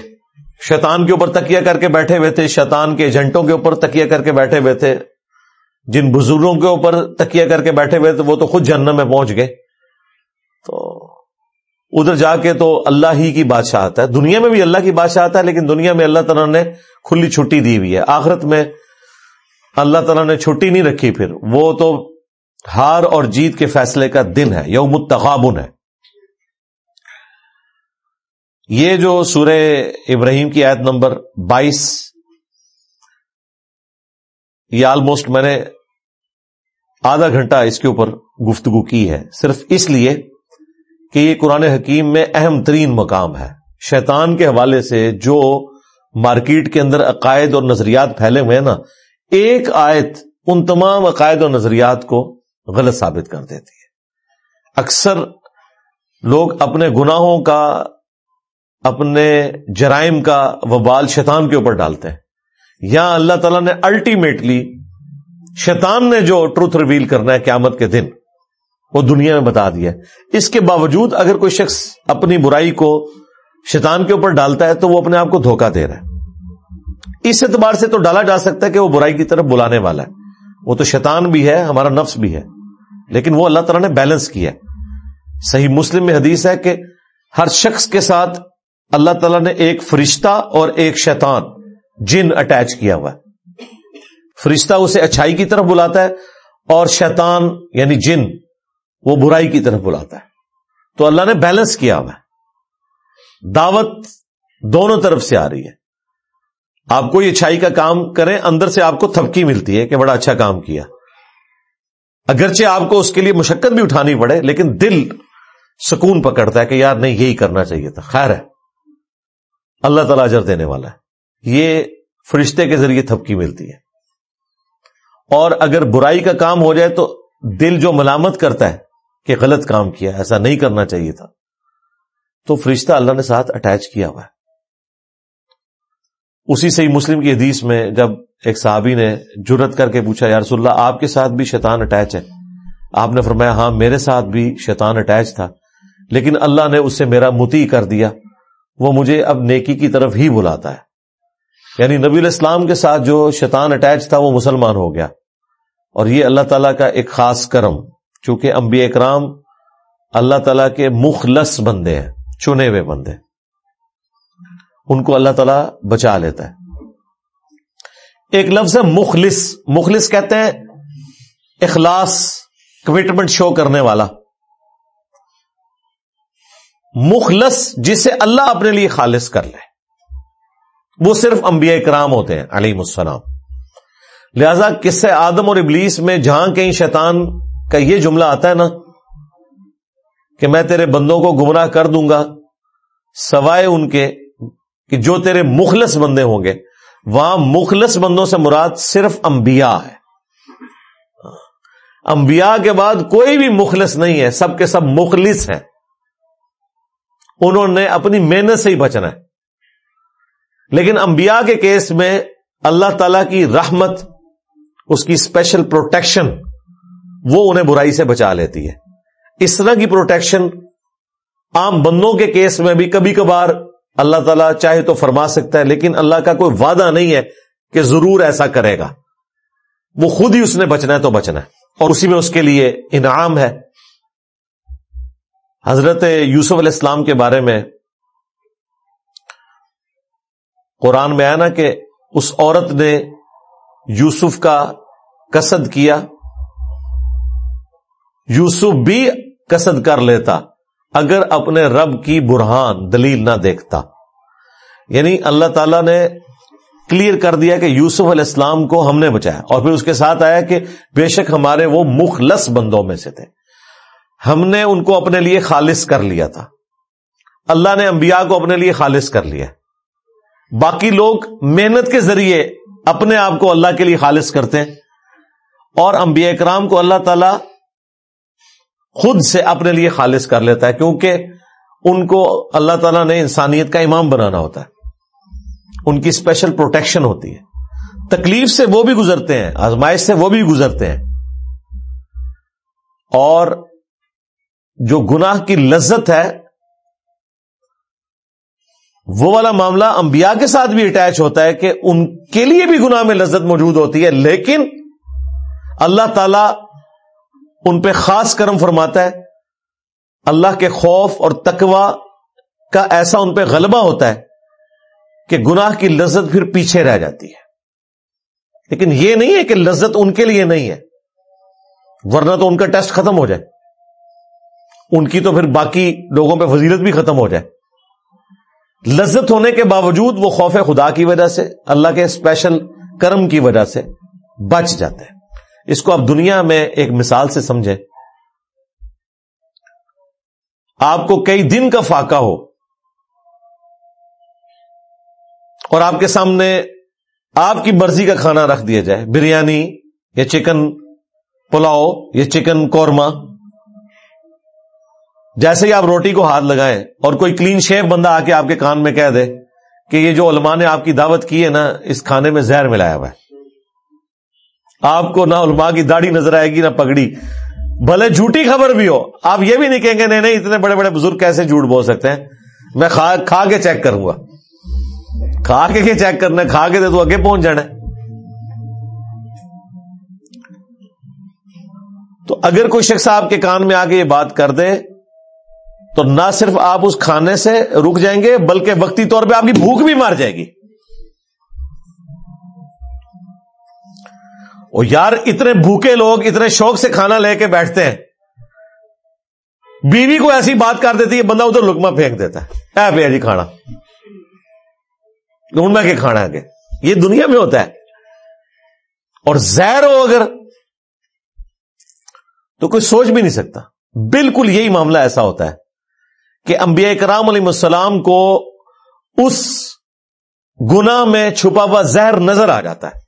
شیطان کے اوپر تکیا کر کے بیٹھے ہوئے تھے، شیطان کے ایجنٹوں کے اوپر تکیا کر کے بیٹھے ہوئے تھے۔ جن بزرگوں کے اوپر تکیا کر کے بیٹھے ہوئے تھے، وہ تو خود جنم میں پہنچ گئے۔ تو ادھر جا کے تو اللہ ہی کی بادشاہ آتا ہے۔ دنیا میں بھی اللہ کی بادشاہ آتا ہے، لیکن دنیا میں اللہ تعالیٰ نے کھلی چھٹی دی ہوئی ہے۔ آخرت میں اللہ تعالیٰ نے چھٹی نہیں رکھی، پھر وہ تو ہار اور جیت کے فیصلے کا دن ہے، یوم التغابن ہے۔ یہ جو سورہ ابراہیم کی آیت نمبر بائیس، یہ آلموسٹ میں نے آدھا گھنٹہ اس کے اوپر گفتگو کی ہے۔ صرف اس لیے کہ یہ قرآن حکیم میں اہم ترین مقام ہے۔ شیطان کے حوالے سے جو مارکیٹ کے اندر عقائد اور نظریات پھیلے ہوئے ہیں نا، ایک آیت ان تمام عقائد اور نظریات کو غلط ثابت کر دیتی ہے۔ اکثر لوگ اپنے گناہوں کا، اپنے جرائم کا وبال شیطان کے اوپر ڈالتے ہیں۔ یا اللہ تعالیٰ نے الٹیمیٹلی شیطان نے جو ٹروتھ ریویل کرنا ہے قیامت کے دن، وہ دنیا میں بتا دیا اس کے باوجود اگر کوئی شخص اپنی برائی کو شیطان کے اوپر ڈالتا ہے تو وہ اپنے آپ کو دھوکہ دے رہا ہے۔ اس اعتبار سے تو ڈالا جا سکتا ہے کہ وہ برائی کی طرف بلانے والا ہے۔ وہ تو شیطان بھی ہے، ہمارا نفس بھی ہے۔ لیکن وہ اللہ تعالیٰ نے بیلنس کیا صحیح مسلم میں حدیث ہے کہ ہر شخص کے ساتھ اللہ تعالیٰ نے ایک فرشتہ اور ایک شیطان، جن اٹیچ کیا ہوا ہے۔ فرشتہ اسے اچھائی کی طرف بلاتا ہے اور شیطان یعنی جن، وہ برائی کی طرف بلاتا ہے۔ تو اللہ نے بیلنس کیا ہوا ہے۔ دعوت دونوں طرف سے آ رہی ہے۔ آپ کو یہ اچھائی کا کام کریں، اندر سے آپ کو تھپکی ملتی ہے کہ بڑا اچھا کام کیا۔ اگرچہ آپ کو اس کے لیے مشقت بھی اٹھانی پڑے، لیکن دل سکون پکڑتا ہے کہ یار نہیں، یہی کرنا چاہیے تھا۔ خیر ہے۔ اللہ تعالیٰ اجر دینے والا ہے۔ یہ فرشتے کے ذریعے تھپکی ملتی ہے۔ اور اگر برائی کا کام ہو جائے تو دل جو ملامت کرتا ہے کہ غلط کام کیا، ایسا نہیں کرنا چاہیے تھا۔ تو فرشتہ اللہ نے ساتھ اٹیچ کیا ہوا ہے۔ اسی سے ہی مسلم کی حدیث میں جب ایک صحابی نے جرت کر کے پوچھا، یا رسول اللہ، آپ کے ساتھ بھی شیطان اٹیچ ہے؟ آپ نے فرمایا ہاں میرے ساتھ بھی شیطان اٹیچ تھا، لیکن اللہ نے اس سے میرا متی کر دیا۔ وہ مجھے اب نیکی کی طرف ہی بلاتا ہے۔ یعنی نبی الاسلام کے ساتھ جو شیطان اٹیچ تھا، وہ مسلمان ہو گیا۔ اور یہ اللہ تعالیٰ کا ایک خاص کرم، چونکہ انبیاء اکرام اللہ تعالیٰ کے مخلص بندے ہیں۔ چنے ہوئے بندے۔ ان کو اللہ تعالیٰ بچا لیتا ہے۔ ایک لفظ ہے مخلص۔ مخلص کہتے ہیں اخلاص کمٹمنٹ شو کرنے والا۔ مخلص جسے اللہ اپنے لیے خالص کر لے۔ وہ صرف انبیاء کرام ہوتے ہیں علیم السلام۔ لہذا کس سے آدم اور ابلیس میں جہاں کہیں شیطان کا یہ جملہ آتا ہے نا کہ میں تیرے بندوں کو گمراہ کر دوں گا، سوائے ان کے کہ جو تیرے مخلص بندے ہوں گے۔ وہاں مخلص بندوں سے مراد صرف انبیاء ہے۔ انبیاء کے بعد کوئی بھی مخلص نہیں ہے، سب کے سب مخلص ہیں۔ انہوں نے اپنی محنت سے ہی بچنا ہے۔ لیکن انبیاء کے کیس میں اللہ تعالی کی رحمت، اس کی اسپیشل پروٹیکشن وہ انہیں برائی سے بچا لیتی ہے۔ اس طرح کی پروٹیکشن عام بندوں کے کیس میں بھی کبھی کبھار اللہ تعالیٰ چاہے تو فرما سکتا ہے، لیکن اللہ کا کوئی وعدہ نہیں ہے کہ ضرور ایسا کرے گا۔ وہ خود ہی اس نے بچنا ہے تو بچنا ہے۔ اور اسی میں اس کے لیے انعام ہے۔ حضرت یوسف علیہ السلام کے بارے میں قرآن میں آیا نا کہ اس عورت نے یوسف کا کسد کیا۔ یوسف بھی کسد کر لیتا، اگر اپنے رب کی برہان دلیل نہ دیکھتا۔ یعنی اللہ تعالی نے کلیئر کر دیا کہ یوسف علیہ السلام کو ہم نے بچایا۔ اور پھر اس کے ساتھ آیا کہ بے شک ہمارے وہ مخلص بندوں میں سے تھے۔ ہم نے ان کو اپنے لیے خالص کر لیا تھا۔ اللہ نے انبیاء کو اپنے لیے خالص کر لیا۔ باقی لوگ محنت کے ذریعے اپنے آپ کو اللہ کے لیے خالص کرتے ہیں۔ اور انبیاء اکرام کو اللہ تعالی خود سے اپنے لیے خالص کر لیتا ہے، کیونکہ ان کو اللہ تعالیٰ نے انسانیت کا امام بنانا ہوتا ہے۔ ان کی اسپیشل پروٹیکشن ہوتی ہے۔ تکلیف سے وہ بھی گزرتے ہیں، آزمائش سے وہ بھی گزرتے ہیں۔ اور جو گناہ کی لذت ہے، وہ والا معاملہ انبیاء کے ساتھ بھی اٹیچ ہوتا ہے کہ ان کے لیے بھی گناہ میں لذت موجود ہوتی ہے، لیکن اللہ تعالی ان پہ خاص کرم فرماتا ہے۔ اللہ کے خوف اور تقوا کا ایسا ان پہ غلبہ ہوتا ہے کہ گناہ کی لذت پھر پیچھے رہ جاتی ہے۔ لیکن یہ نہیں ہے کہ لذت ان کے لیے نہیں ہے، ورنہ تو ان کا ٹیسٹ ختم ہو جائے۔ ان کی تو پھر باقی لوگوں پہ فضیلت بھی ختم ہو جائے۔ لذت ہونے کے باوجود وہ خوف خدا کی وجہ سے، اللہ کے اسپیشل کرم کی وجہ سے بچ جاتے ہیں اس کو آپ دنیا میں ایک مثال سے سمجھیں۔ آپ کو کئی دن کا فاقہ ہو۔ اور آپ کے سامنے آپ کی مرضی کا کھانا رکھ دیا جائے۔ بریانی یا چکن پلاؤ یا چکن قورمہ۔ جیسے ہی آپ روٹی کو ہاتھ لگائیں اور کوئی کلین شیف بندہ آ کے آپ کے کان میں کہہ دے کہ یہ جو علماء نے آپ کی دعوت کی ہے نا، اس کھانے میں زہر ملایا ہوا ہے۔ آپ کو نہ علماء کی داڑھی نظر آئے گی، نہ پگڑی۔ بھلے جھوٹی خبر بھی ہو۔ آپ یہ بھی نہیں کہیں گے، نہیں نہیں، اتنے بڑے بڑے بزرگ کیسے جھوٹ بول سکتے ہیں؟ میں کھا کھا کے چیک کروں گا۔ کھا کے چیک کرنا کھا کے دے تو آگے پہنچ جانا تو تو اگر کوئی شخص آپ کے کان میں آگے یہ بات کر دے، تو نہ صرف آپ اس کھانے سے رک جائیں گے، بلکہ وقتی طور پہ آپ کی بھوک بھی مار جائے گی۔ اور یار اتنے بھوکے لوگ اتنے شوق سے کھانا لے کے بیٹھتے ہیں۔ بیوی کو ایسی بات کر دیتی ہے، بندہ ادھر لکما پھینک دیتا ہے۔ اے پہ جی کھانا۔ ڈھونڈ میں کہ کھانا آگے؟ یہ دنیا میں ہوتا ہے۔ اور زہر ہو اگر، تو کوئی سوچ بھی نہیں سکتا۔ بالکل یہی معاملہ ایسا ہوتا ہے کہ انبیاء کرام علیہ السلام کو اس گنا میں چھپا ہوا زہر نظر آ جاتا ہے۔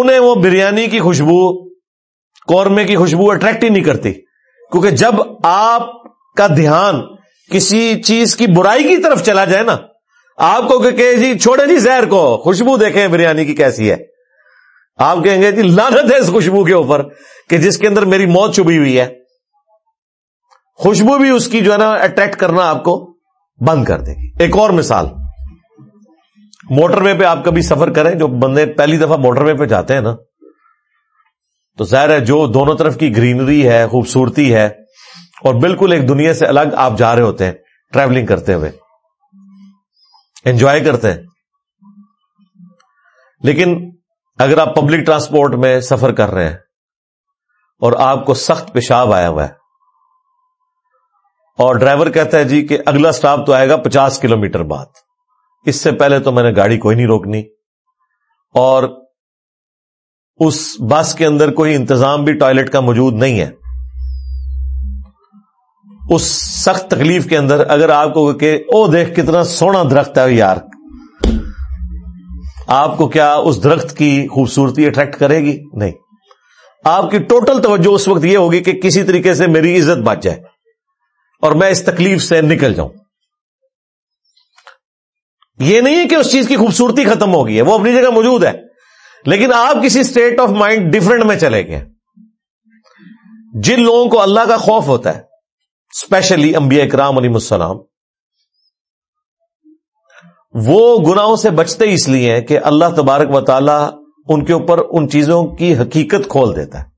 انہیں وہ بریانی کی خوشبو، قورمے کی خوشبو اٹریکٹ ہی نہیں کرتی۔ کیونکہ جب آپ کا دھیان کسی چیز کی برائی کی طرف چلا جائے نا، آپ کو کہ جی چھوڑے جی زہر کو، خوشبو دیکھیں بریانی کی کیسی ہے۔ آپ کہیں گے جی لانت ہے اس خوشبو کے اوپر کہ جس کے اندر میری موت چھپی ہوئی ہے۔ خوشبو بھی اس کی جو ہے نا اٹریکٹ کرنا آپ کو بند کر دے گی۔ ایک اور مثال۔ موٹر وے پہ آپ کبھی سفر کریں جو بندے پہلی دفعہ موٹر وے پہ جاتے ہیں نا، تو ظاہر ہے جو دونوں طرف کی گرینری ہے، خوبصورتی ہے، اور بالکل ایک دنیا سے الگ آپ جا رہے ہوتے ہیں ٹریولنگ کرتے ہوئے۔ انجوائے کرتے ہیں۔ لیکن اگر آپ پبلک ٹرانسپورٹ میں سفر کر رہے ہیں اور آپ کو سخت پیشاب آیا ہوا ہے، اور ڈرائیور کہتا ہے جی کہ اگلا سٹاپ تو آئے گا پچاس کلو میٹر بعد۔ اس سے پہلے تو میں نے گاڑی کوئی نہیں روکنی اور اس بس کے اندر کوئی انتظام بھی ٹوائلٹ کا موجود نہیں ہے۔ اس سخت تکلیف کے اندر اگر آپ کو کہ او دیکھ کتنا سونا درخت ہے یار، آپ کو کیا اس درخت کی خوبصورتی اٹریکٹ کرے گی؟ نہیں۔ آپ کی ٹوٹل توجہ اس وقت یہ ہوگی کہ کسی طریقے سے میری عزت بچ جائے اور میں اس تکلیف سے نکل جاؤں۔ یہ نہیں ہے کہ اس چیز کی خوبصورتی ختم ہوگی ہے، وہ اپنی جگہ موجود ہے۔ لیکن آپ کسی اسٹیٹ آف مائنڈ ڈفرنٹ میں چلے گئے۔ جن لوگوں کو اللہ کا خوف ہوتا ہے اسپیشلی انبیاء اکرام علیہ السلام، وہ گناہوں سے بچتے اس لیے کہ اللہ تبارک و تعالی ان کے اوپر ان چیزوں کی حقیقت کھول دیتا ہے۔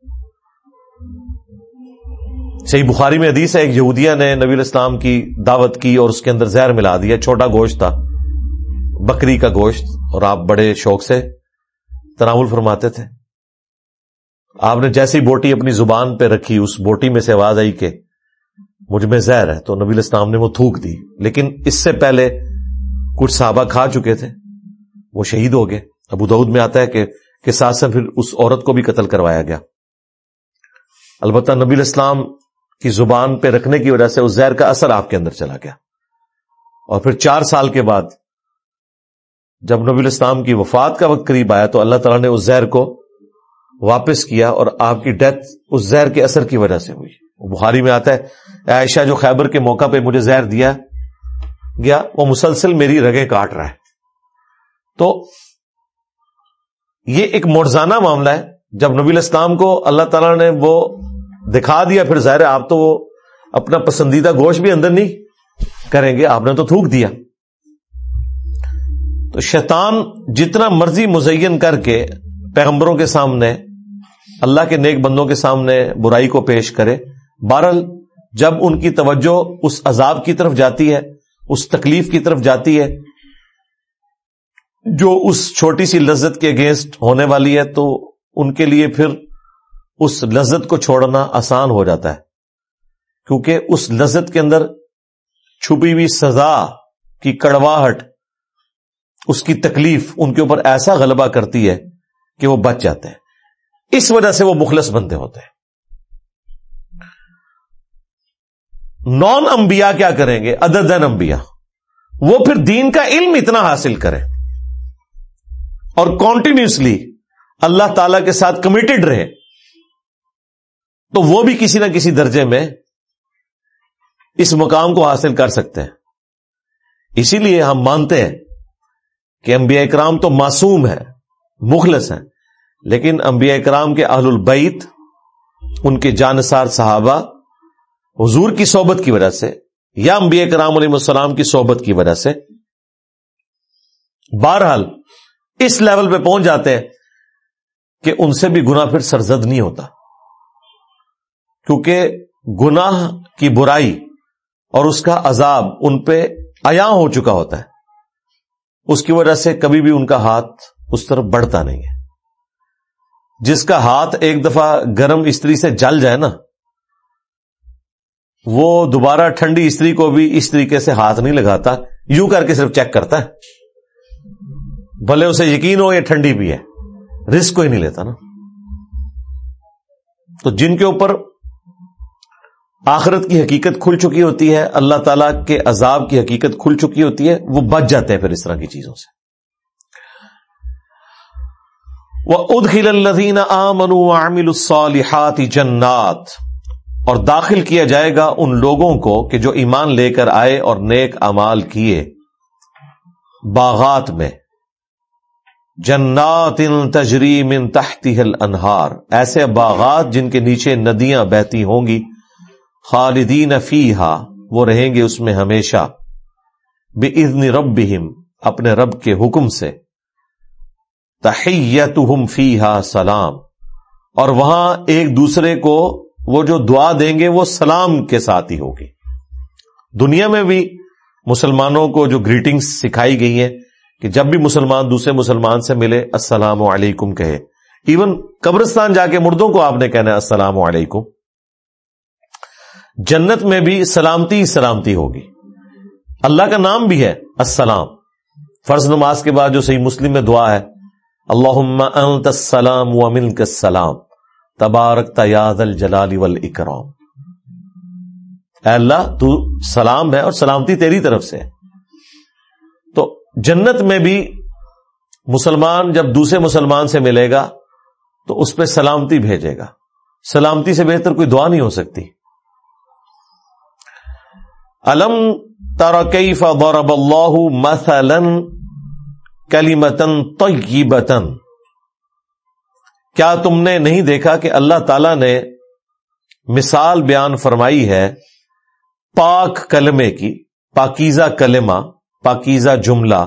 صحیح بخاری میں حدیث ہے، ایک یہودیہ نے نبی الاسلام کی دعوت کی اور اس کے اندر زہر ملا دیا، چھوٹا گوشت تھا۔ بکری کا گوشت اور آپ بڑے شوق سے تناول فرماتے تھے۔ آپ نے جیسی بوٹی اپنی زبان پہ رکھی، اس بوٹی میں سے آواز آئی کہ مجھ میں زہر ہے، تو نبی الاسلام نے وہ تھوک دی۔ لیکن اس سے پہلے کچھ صحابہ کھا چکے تھے، وہ شہید ہو گئے۔ ابو دعود میں آتا ہے کہ ساتھ سے پھر اس عورت کو بھی قتل کروایا گیا۔ البتہ نبی الاسلام کی زبان پہ رکھنے کی وجہ سے اس زہر کا اثر آپ کے اندر چلا گیا۔ اور پھر چار سال کے بعد جب نبی الاسلام کی وفات کا وقت قریب آیا تو اللہ تعالیٰ نے اس زہر کو واپس کیا اور آپ کی ڈیتھ اس زہر کے اثر کی وجہ سے ہوئی۔ بخاری میں آتا ہے عائشہ، جو خیبر کے موقع پہ مجھے زہر دیا گیا، وہ مسلسل میری رگیں کاٹ رہا ہے۔ تو یہ ایک مرزانہ معاملہ ہے۔ جب نبی الاسلام کو اللہ تعالیٰ نے وہ دکھا دیا، پھر ظاہر ہے آپ تو وہ اپنا پسندیدہ گوشت بھی اندر نہیں کریں گے، آپ نے تو تھوک دیا۔ تو شیطان جتنا مرضی مزین کر کے پیغمبروں کے سامنے، اللہ کے نیک بندوں کے سامنے برائی کو پیش کرے بہرل جب ان کی توجہ اس عذاب کی طرف جاتی ہے، اس تکلیف کی طرف جاتی ہے، جو اس چھوٹی سی لذت کے اگینسٹ ہونے والی ہے، تو ان کے لیے پھر اس لذت کو چھوڑنا آسان ہو جاتا ہے۔ کیونکہ اس لذت کے اندر چھپی ہوئی سزا کی کڑواہٹ اس کی تکلیف ان کے اوپر ایسا غلبہ کرتی ہے کہ وہ بچ جاتے ہیں۔ اس وجہ سے وہ مخلص بندے ہوتے ہیں۔ نان انبیاء کیا کریں گے؟ ادر دین انبیاء۔ وہ پھر دین کا علم اتنا حاصل کریں۔ اور کانٹینیوسلی اللہ تعالی کے ساتھ کمیٹڈ رہے تو وہ بھی کسی نہ کسی درجے میں اس مقام کو حاصل کر سکتے ہیں۔ اسی لیے ہم مانتے ہیں کہ انبیاء اکرام تو معصوم ہے مخلص ہیں، لیکن انبیاء اکرام کے اہل البیت، ان کے جانسار صحابہ، حضور کی صحبت کی وجہ سے، یا انبیاء کرام علیہ السلام کی صحبت کی وجہ سے، بہرحال اس لیول پہ پہنچ جاتے ہیں کہ ان سے بھی گنا پھر سرزد نہیں ہوتا۔ کیونکہ گناہ کی برائی اور اس کا عذاب ان پہ عیاں ہو چکا ہوتا ہے۔ اس کی وجہ سے کبھی بھی ان کا ہاتھ اس طرف بڑھتا نہیں ہے۔ جس کا ہاتھ ایک دفعہ گرم استری سے جل جائے نا، وہ دوبارہ ٹھنڈی استری کو بھی اس طریقے سے ہاتھ نہیں لگاتا، یوں کر کے صرف چیک کرتا ہے۔ بھلے اسے یقین ہو یا ٹھنڈی بھی ہے، رسک کوئی نہیں لیتا نا۔ تو جن کے اوپر آخرت کی حقیقت کھل چکی ہوتی ہے، اللہ تعالی کے عذاب کی حقیقت کھل چکی ہوتی ہے، وہ بچ جاتے ہیں پھر اس طرح کی چیزوں سے۔ وہ ادخل الدین عامن عامل الصالحات جنات۔ اور داخل کیا جائے گا ان لوگوں کو کہ جو ایمان لے کر آئے اور نیک امال کیے۔ باغات میں۔ جنات ان تجری من تحتی الانہار۔ ایسے باغات جن کے نیچے ندیاں بہتی ہوں گی۔ خالدین فیہا، وہ رہیں گے اس میں ہمیشہ۔ بے ادن رب اپنے رب کے حکم سے۔ تحیتہم فیہا سلام۔ اور وہاں ایک دوسرے کو وہ جو دعا دیں گے، وہ سلام کے ساتھ ہی ہوگی۔ دنیا میں بھی مسلمانوں کو جو گریٹنگز سکھائی گئی ہیں، کہ جب بھی مسلمان دوسرے مسلمان سے ملے، السلام علیکم کہے۔ ایون قبرستان جا کے مردوں کو آپ نے کہنا ہے، السلام علیکم۔ جنت میں بھی سلامتی سلامتی ہوگی۔ اللہ کا نام بھی ہے السلام۔ فرض نماز کے بعد جو صحیح مسلم میں دعا ہے اللہ انت السلام و ملک السلام۔ تبارک تیاد الجلال والاکرام۔ اے اللہ، تو سلام ہے اور سلامتی تیری طرف سے تو جنت میں بھی مسلمان جب دوسرے مسلمان سے ملے گا، تو اس پہ سلامتی بھیجے گا۔ سلامتی سے بہتر کوئی دعا نہیں ہو سکتی۔ الم ترکیف ضرب اللہ مثلا کلیمتن طیبتن کیا تم نے نہیں دیکھا کہ اللہ تعالی نے مثال بیان فرمائی ہے پاک کلمے کی، پاکیزہ کلمہ، پاکیزہ جملہ؟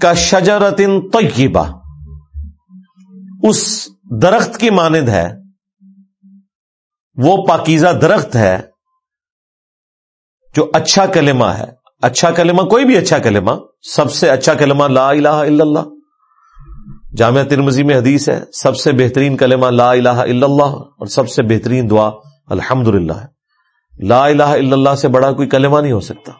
کا شجرتن طیبہ۔ اس درخت کی مانند ہے، وہ پاکیزہ درخت ہے جو اچھا کلمہ ہے اچھا کلمہ کوئی بھی اچھا کلمہ، سب سے اچھا کلمہ لا الہ الا اللہ۔ جامعہ ترمزی میں حدیث ہے، سب سے بہترین کلمہ لا الہ الا اللہ اور سب سے بہترین دعا الحمد للہ لا الہ الا اللہ سے بڑا کوئی کلمہ نہیں ہو سکتا۔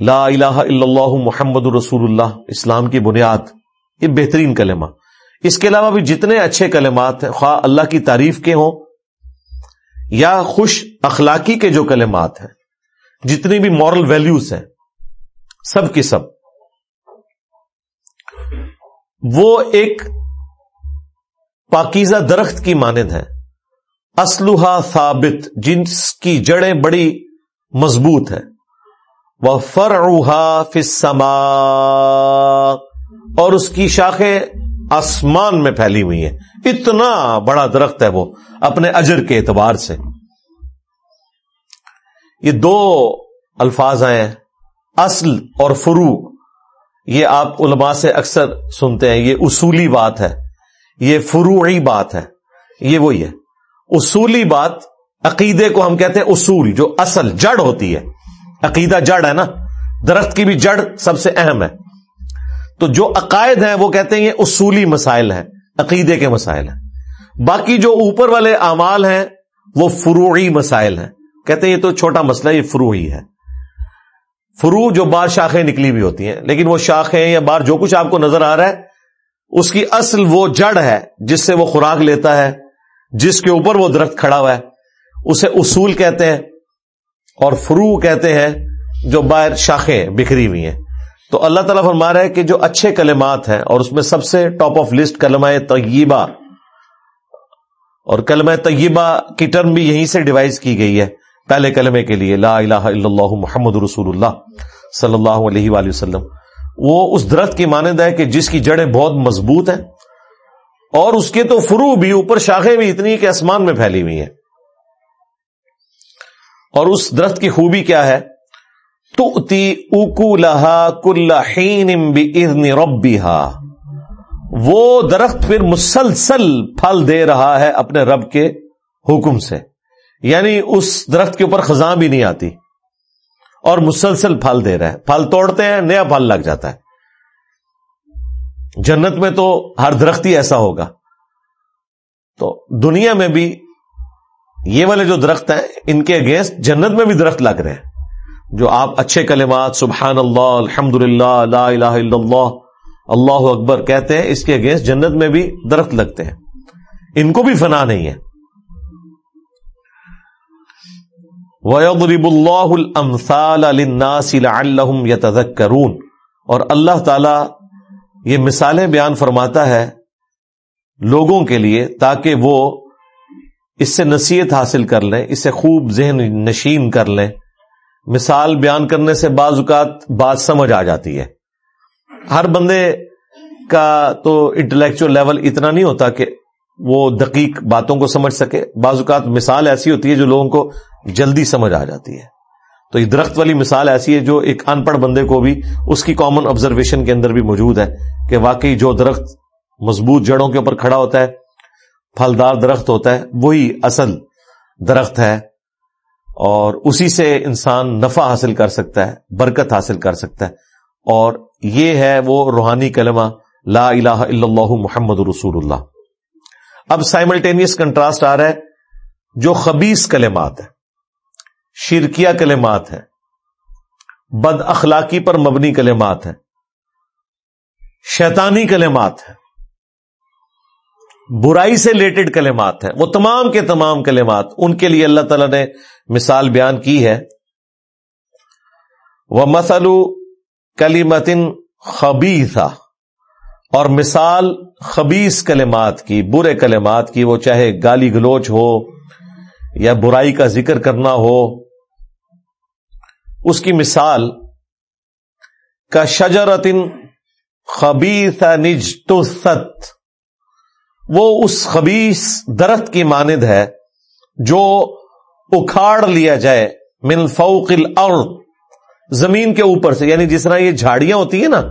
لا الہ الا اللہ محمد رسول اللہ اسلام کی بنیاد، یہ بہترین کلمہ۔ اس کے علاوہ بھی جتنے اچھے کلمات ہیں، خواہ اللہ کی تعریف کے ہوں یا خوش اخلاقی کے جو کلمات ہیں، جتنی بھی مورل ویلیوز ہیں، سب کی سب، وہ ایک پاکیزہ درخت کی مانند ہے اسلحہ ثابت جس کی جڑیں بڑی مضبوط ہے وہ فروحا فسما اور اس کی شاخیں آسمان میں پھیلی ہوئی ہیں۔ اتنا بڑا درخت ہے وہ اپنے اجر کے اعتبار سے۔ یہ دو الفاظ ہیں، اصل اور فرو۔ یہ آپ علماء سے اکثر سنتے ہیں، یہ اصولی بات ہے۔ یہ فروعی بات ہے۔ یہ وہی ہے۔ اصولی بات عقیدے کو ہم کہتے ہیں اصول، جو اصل جڑ ہوتی ہے۔ عقیدہ جڑ ہے نا۔ درخت کی بھی جڑ سب سے اہم ہے۔ تو جو عقائد ہیں وہ کہتے ہیں یہ اصولی مسائل ہیں، عقیدے کے مسائل ہیں۔ باقی جو اوپر والے اعمال ہیں، وہ فروعی مسائل ہیں۔ کہتے ہیں یہ تو چھوٹا مسئلہ یہ فروعی ہے۔ فرو جو بار شاخیں نکلی ہوئی ہوتی ہیں، لیکن وہ شاخیں یا بار جو کچھ آپ کو نظر آ رہا ہے، اس کی اصل وہ جڑ ہے جس سے وہ خوراک لیتا ہے، جس کے اوپر وہ درخت کھڑا ہوا ہے۔ اسے اصول کہتے ہیں اور فرو کہتے ہیں جو باہر شاخیں بکھری ہوئی ہیں۔ تو اللہ تعالیٰ فرما رہا ہے کہ جو اچھے کلمات ہیں اور اس میں سب سے ٹاپ آف لسٹ کلمہ طیبہ اور کلمہ طیبہ کی ٹرم بھی یہیں سے ڈیوائز کی گئی ہے پہلے کلمے کے لیے لا الہ الا اللہ محمد رسول اللہ صلی اللہ علیہ وآلہ وسلم وہ اس درخت کی مانند ہے کہ جس کی جڑیں بہت مضبوط ہیں اور اس کے تو فرو بھی اوپر شاخیں بھی اتنی کہ آسمان میں پھیلی ہوئی ہیں اور اس درخت کی خوبی کیا ہے اکو لہا کل ربی وہ درخت پھر مسلسل پھل دے رہا ہے اپنے رب کے حکم سے۔ یعنی اس درخت کے اوپر خزاں بھی نہیں آتی۔ اور مسلسل پھل دے رہا ہے۔ پھل توڑتے ہیں، نیا پھل لگ جاتا ہے۔ جنت میں تو ہر درخت ہی ایسا ہوگا۔ تو دنیا میں بھی یہ والے جو درخت ہیں، ان کے اگینسٹ جنت میں بھی درخت لگ رہے ہیں۔ جو آپ اچھے کلمات سبحان اللہ الحمد للہ لا الہ الا اللہ اللہ اکبر کہتے ہیں، اس کے اگینسٹ جنت میں بھی درخت لگتے ہیں۔ ان کو بھی فنا نہیں ہے۔ وَيَضْرِبُ اللَّهُ الْأَمْثَالَ لِلنَّاسِ لَعَلَّهُمْ يَتَذَكَّرُونَ۔ اور اللہ تعالی یہ مثالیں بیان فرماتا ہے لوگوں کے لیے تاکہ وہ اس سے نصیحت حاصل کر لیں اسے خوب ذہن نشین کر لیں۔ مثال بیان کرنے سے بعض اوقات بات سمجھ آ جاتی ہے۔ ہر بندے کا تو انٹلیکچل لیول اتنا نہیں ہوتا کہ وہ دقیق باتوں کو سمجھ سکے۔ بعض اوقات مثال ایسی ہوتی ہے جو لوگوں کو جلدی سمجھ آ جاتی ہے۔ تو یہ درخت والی مثال ایسی ہے جو ایک ان پڑھ بندے کو بھی اس کی کامن آبزرویشن کے اندر بھی موجود ہے کہ واقعی جو درخت مضبوط جڑوں کے اوپر کھڑا ہوتا ہے، پھلدار درخت ہوتا ہے، وہی اصل درخت ہے۔ اور اسی سے انسان نفع حاصل کر سکتا ہے، برکت حاصل کر سکتا ہے۔ اور یہ ہے وہ روحانی کلمہ، لا الہ الا اللہ محمد رسول اللہ۔ اب سائملٹینیس کنٹراسٹ آ رہا ہے، جو خبیص کلمات ہے شرکیہ کلمات ہیں، بد اخلاقی پر مبنی کلمات ہیں، شیطانی کلمات ہیں۔ برائی سے ریلیٹڈ کلمات ہیں۔ وہ تمام کے تمام کلمات۔ ان کے لیے اللہ تعالی نے مثال بیان کی ہے۔ وہ مسلو کلی متن اور مثال خبیص کلمات کی، برے کلمات کی، وہ چاہے گالی گلوچ ہو یا برائی کا ذکر کرنا ہو۔ اس کی مثال، کا شجرتن خبیث نج تو ست وہ اس خبیص درخت کی ماند ہے جو اکھاڑ لیا جائے من فوق الارض، زمین کے اوپر سے۔ یعنی جس طرح یہ جھاڑیاں ہوتی ہیں نا،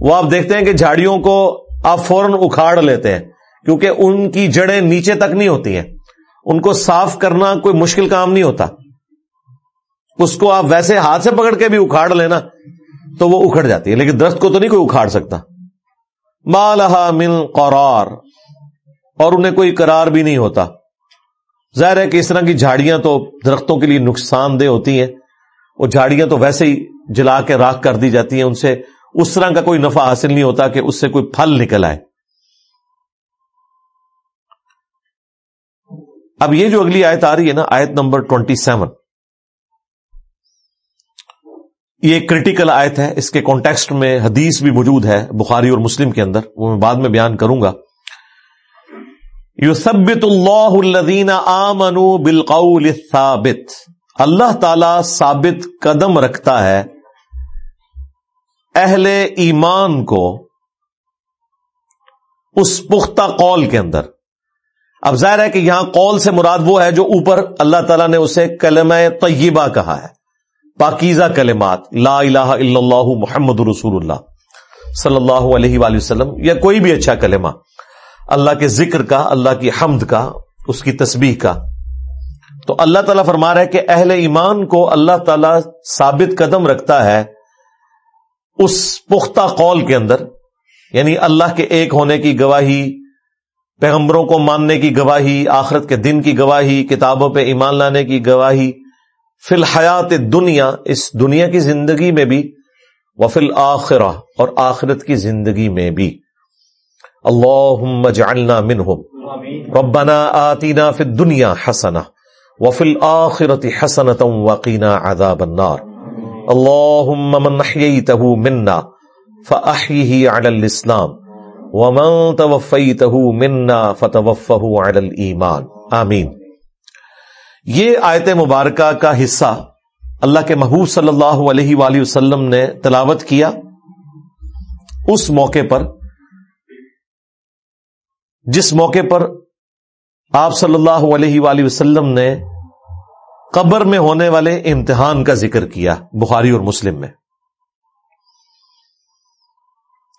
وہ آپ دیکھتے ہیں کہ جھاڑیوں کو آپ فوراً اکھاڑ لیتے ہیں، کیونکہ ان کی جڑیں نیچے تک نہیں ہوتی ہیں۔ ان کو صاف کرنا کوئی مشکل کام نہیں ہوتا۔ اس کو آپ ویسے ہاتھ سے پکڑ کے بھی اکھاڑ لینا تو وہ اکھڑ جاتی ہے۔ لیکن درخت کو تو نہیں کوئی اکھاڑ سکتا۔ مالہ من قرار۔ اور انہیں کوئی قرار بھی نہیں ہوتا۔ ظاہر ہے کہ اس طرح کی جھاڑیاں تو درختوں کے لیے نقصان دہ ہوتی ہیں۔ وہ جھاڑیاں تو ویسے ہی جلا کے راک کر دی جاتی ہیں۔ ان سے اس طرح کا کوئی نفع حاصل نہیں ہوتا کہ اس سے کوئی پھل نکل آئے۔ اب یہ جو اگلی آیت آ رہی ہے نا، آیت نمبر ٹوینٹی سیون۔ یہ کریٹیکل آیت ہے۔ اس کے کانٹیکسٹ میں حدیث بھی موجود ہے، بخاری اور مسلم کے اندر۔ وہ میں بعد میں بیان کروں گا۔ یو سبت اللہ الدین آمنو بالقول ثابت اللہ تعالی ثابت قدم رکھتا ہے اہل ایمان کو اس پختہ قول کے اندر۔ اب ظاہر ہے کہ یہاں قول سے مراد وہ ہے جو اوپر اللہ تعالیٰ نے اسے کلمہ طیبہ کہا ہے۔ پاکیزہ کلمات۔ لا الہ الا اللہ محمد رسول اللہ صلی اللہ علیہ وآلہ وسلم۔ یا کوئی بھی اچھا کلمہ۔ اللہ کے ذکر کا، اللہ کی حمد کا، اس کی تسبیح کا۔ تو اللہ تعالیٰ فرما رہا ہے کہ اہل ایمان کو اللہ تعالیٰ ثابت قدم رکھتا ہے اس پختہ قول کے اندر یعنی اللہ کے ایک ہونے کی گواہی، پیغمبروں کو ماننے کی گواہی، آخرت کے دن کی گواہی، کتابوں پہ ایمان لانے کی گواہی، فی الحیات دنیا اس دنیا کی زندگی میں بھی وفل آخرہ اور آخرت کی زندگی میں بھی۔ اللہ جعلنا منہم. ربنا آتینا فی الدنیا حسنہ وفی الآخرت حسنتا وقینا عذاب النار. اللهم من احییته منا فاحیه علی الاسلام ومن توفیته منا فتوفه علی الایمان. آمین. یہ آیت مبارکہ کا حصہ اللہ کے محبوب صلی اللہ علیہ وآلہ وسلم نے تلاوت کیا اس موقع پر جس موقع پر آپ صلی اللہ علیہ وآلہ وسلم نے قبر میں ہونے والے امتحان کا ذکر کیا، بخاری اور مسلم میں۔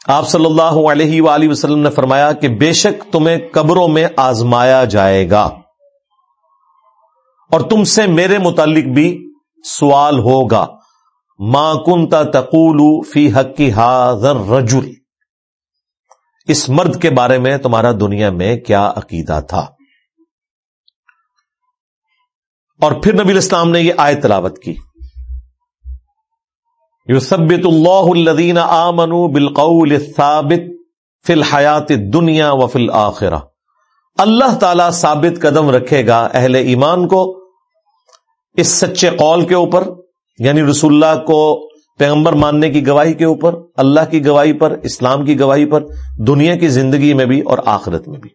آپ صلی اللہ علیہ وآلہ وسلم نے فرمایا کہ بے شک تمہیں قبروں میں آزمایا جائے گا۔ اور تم سے میرے متعلق بھی سوال ہوگا۔ ماں کنتا تقول فی حق کی حاضر رجل اس مرد کے بارے میں تمہارا دنیا میں کیا عقیدہ تھا؟ اور پھر نبی الاسلام نے یہ آئے تلاوت کی۔ یو سبت اللہ الدین آمن بالقول ثابت فی الحیات دنیا و فل آخرہ اللہ تعالی ثابت قدم رکھے گا اہل ایمان کو اس سچے قول کے اوپر یعنی رسول اللہ کو پیغمبر ماننے کی گواہی کے اوپر، اللہ کی گواہی پر، اسلام کی گواہی پر، دنیا کی زندگی میں بھی اور آخرت میں بھی۔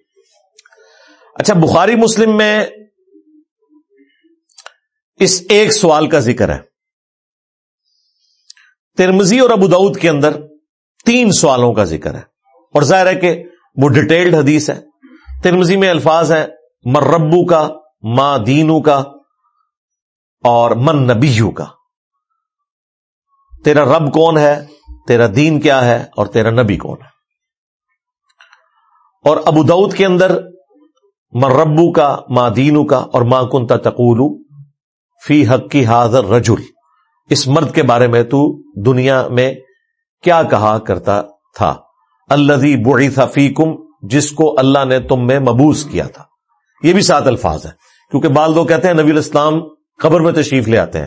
اچھا بخاری مسلم میں اس ایک سوال کا ذکر ہے۔ ترمزی اور ابو دعود کے اندر تین سوالوں کا ذکر ہے۔ اور ظاہر ہے کہ وہ ڈیٹیلڈ حدیث ہے۔ ترمزی میں الفاظ ہیں مربو کا ماں دینو کا اور من نبیو کا۔ تیرا رب کون ہے؟ تیرا دین کیا ہے؟ اور تیرا نبی کون ہے؟ اور ابو دعود کے اندر مربو کا ماں دینو کا اور ماں کنتا تقولو فی حق کی حاضر رجل اس مرد کے بارے میں تو دنیا میں کیا کہا کرتا تھا؟ اللہ بڑی تھا فی کم جس کو اللہ نے تم میں مبوس کیا تھا۔ یہ بھی سات الفاظ ہیں، کیونکہ بال دو کہتے ہیں نبی الاسلام قبر میں تشریف لے آتے ہیں۔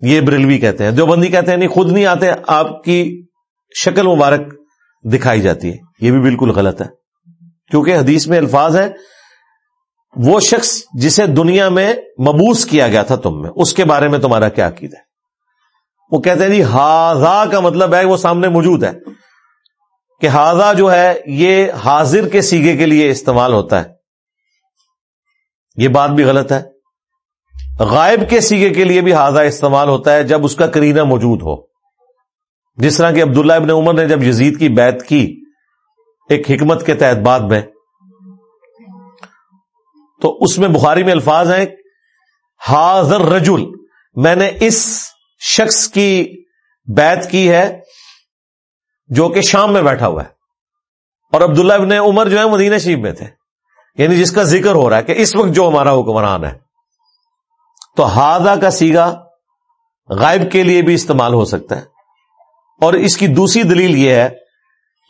یہ بریلوی کہتے ہیں۔ جو بندی کہتے ہیں، نہیں، خود نہیں آتے، آپ کی شکل مبارک دکھائی جاتی ہے۔ یہ بھی بالکل غلط ہے۔ کیونکہ حدیث میں الفاظ ہے وہ شخص جسے دنیا میں مبوس کیا گیا تھا تم میں، اس کے بارے میں تمہارا کیا عقید ہے؟ وہ کہتے ہیں جی ہاضا کا مطلب ہے، وہ سامنے موجود ہے کہ ہاضا جو ہے، یہ حاضر کے سیگے کے لیے استعمال ہوتا ہے۔ یہ بات بھی غلط ہے۔ غائب کے سیگے کے لیے بھی حاضہ استعمال ہوتا ہے جب اس کا کرینہ موجود ہو۔ جس طرح کہ عبداللہ ابن عمر نے جب یزید کی بیت کی ایک حکمت کے تحت بعد میں، تو اس میں بخاری میں الفاظ ہیں حاضر رجل میں نے اس شخص کی بیت کی ہے جو کہ شام میں بیٹھا ہوا ہے۔ اور عبداللہ ابن عمر جو ہے مدینہ شریف میں تھے۔ یعنی جس کا ذکر ہو رہا ہے کہ اس وقت جو ہمارا حکمران ہے۔ تو ہاضا کا سیگا غائب کے لیے بھی استعمال ہو سکتا ہے۔ اور اس کی دوسری دلیل یہ ہے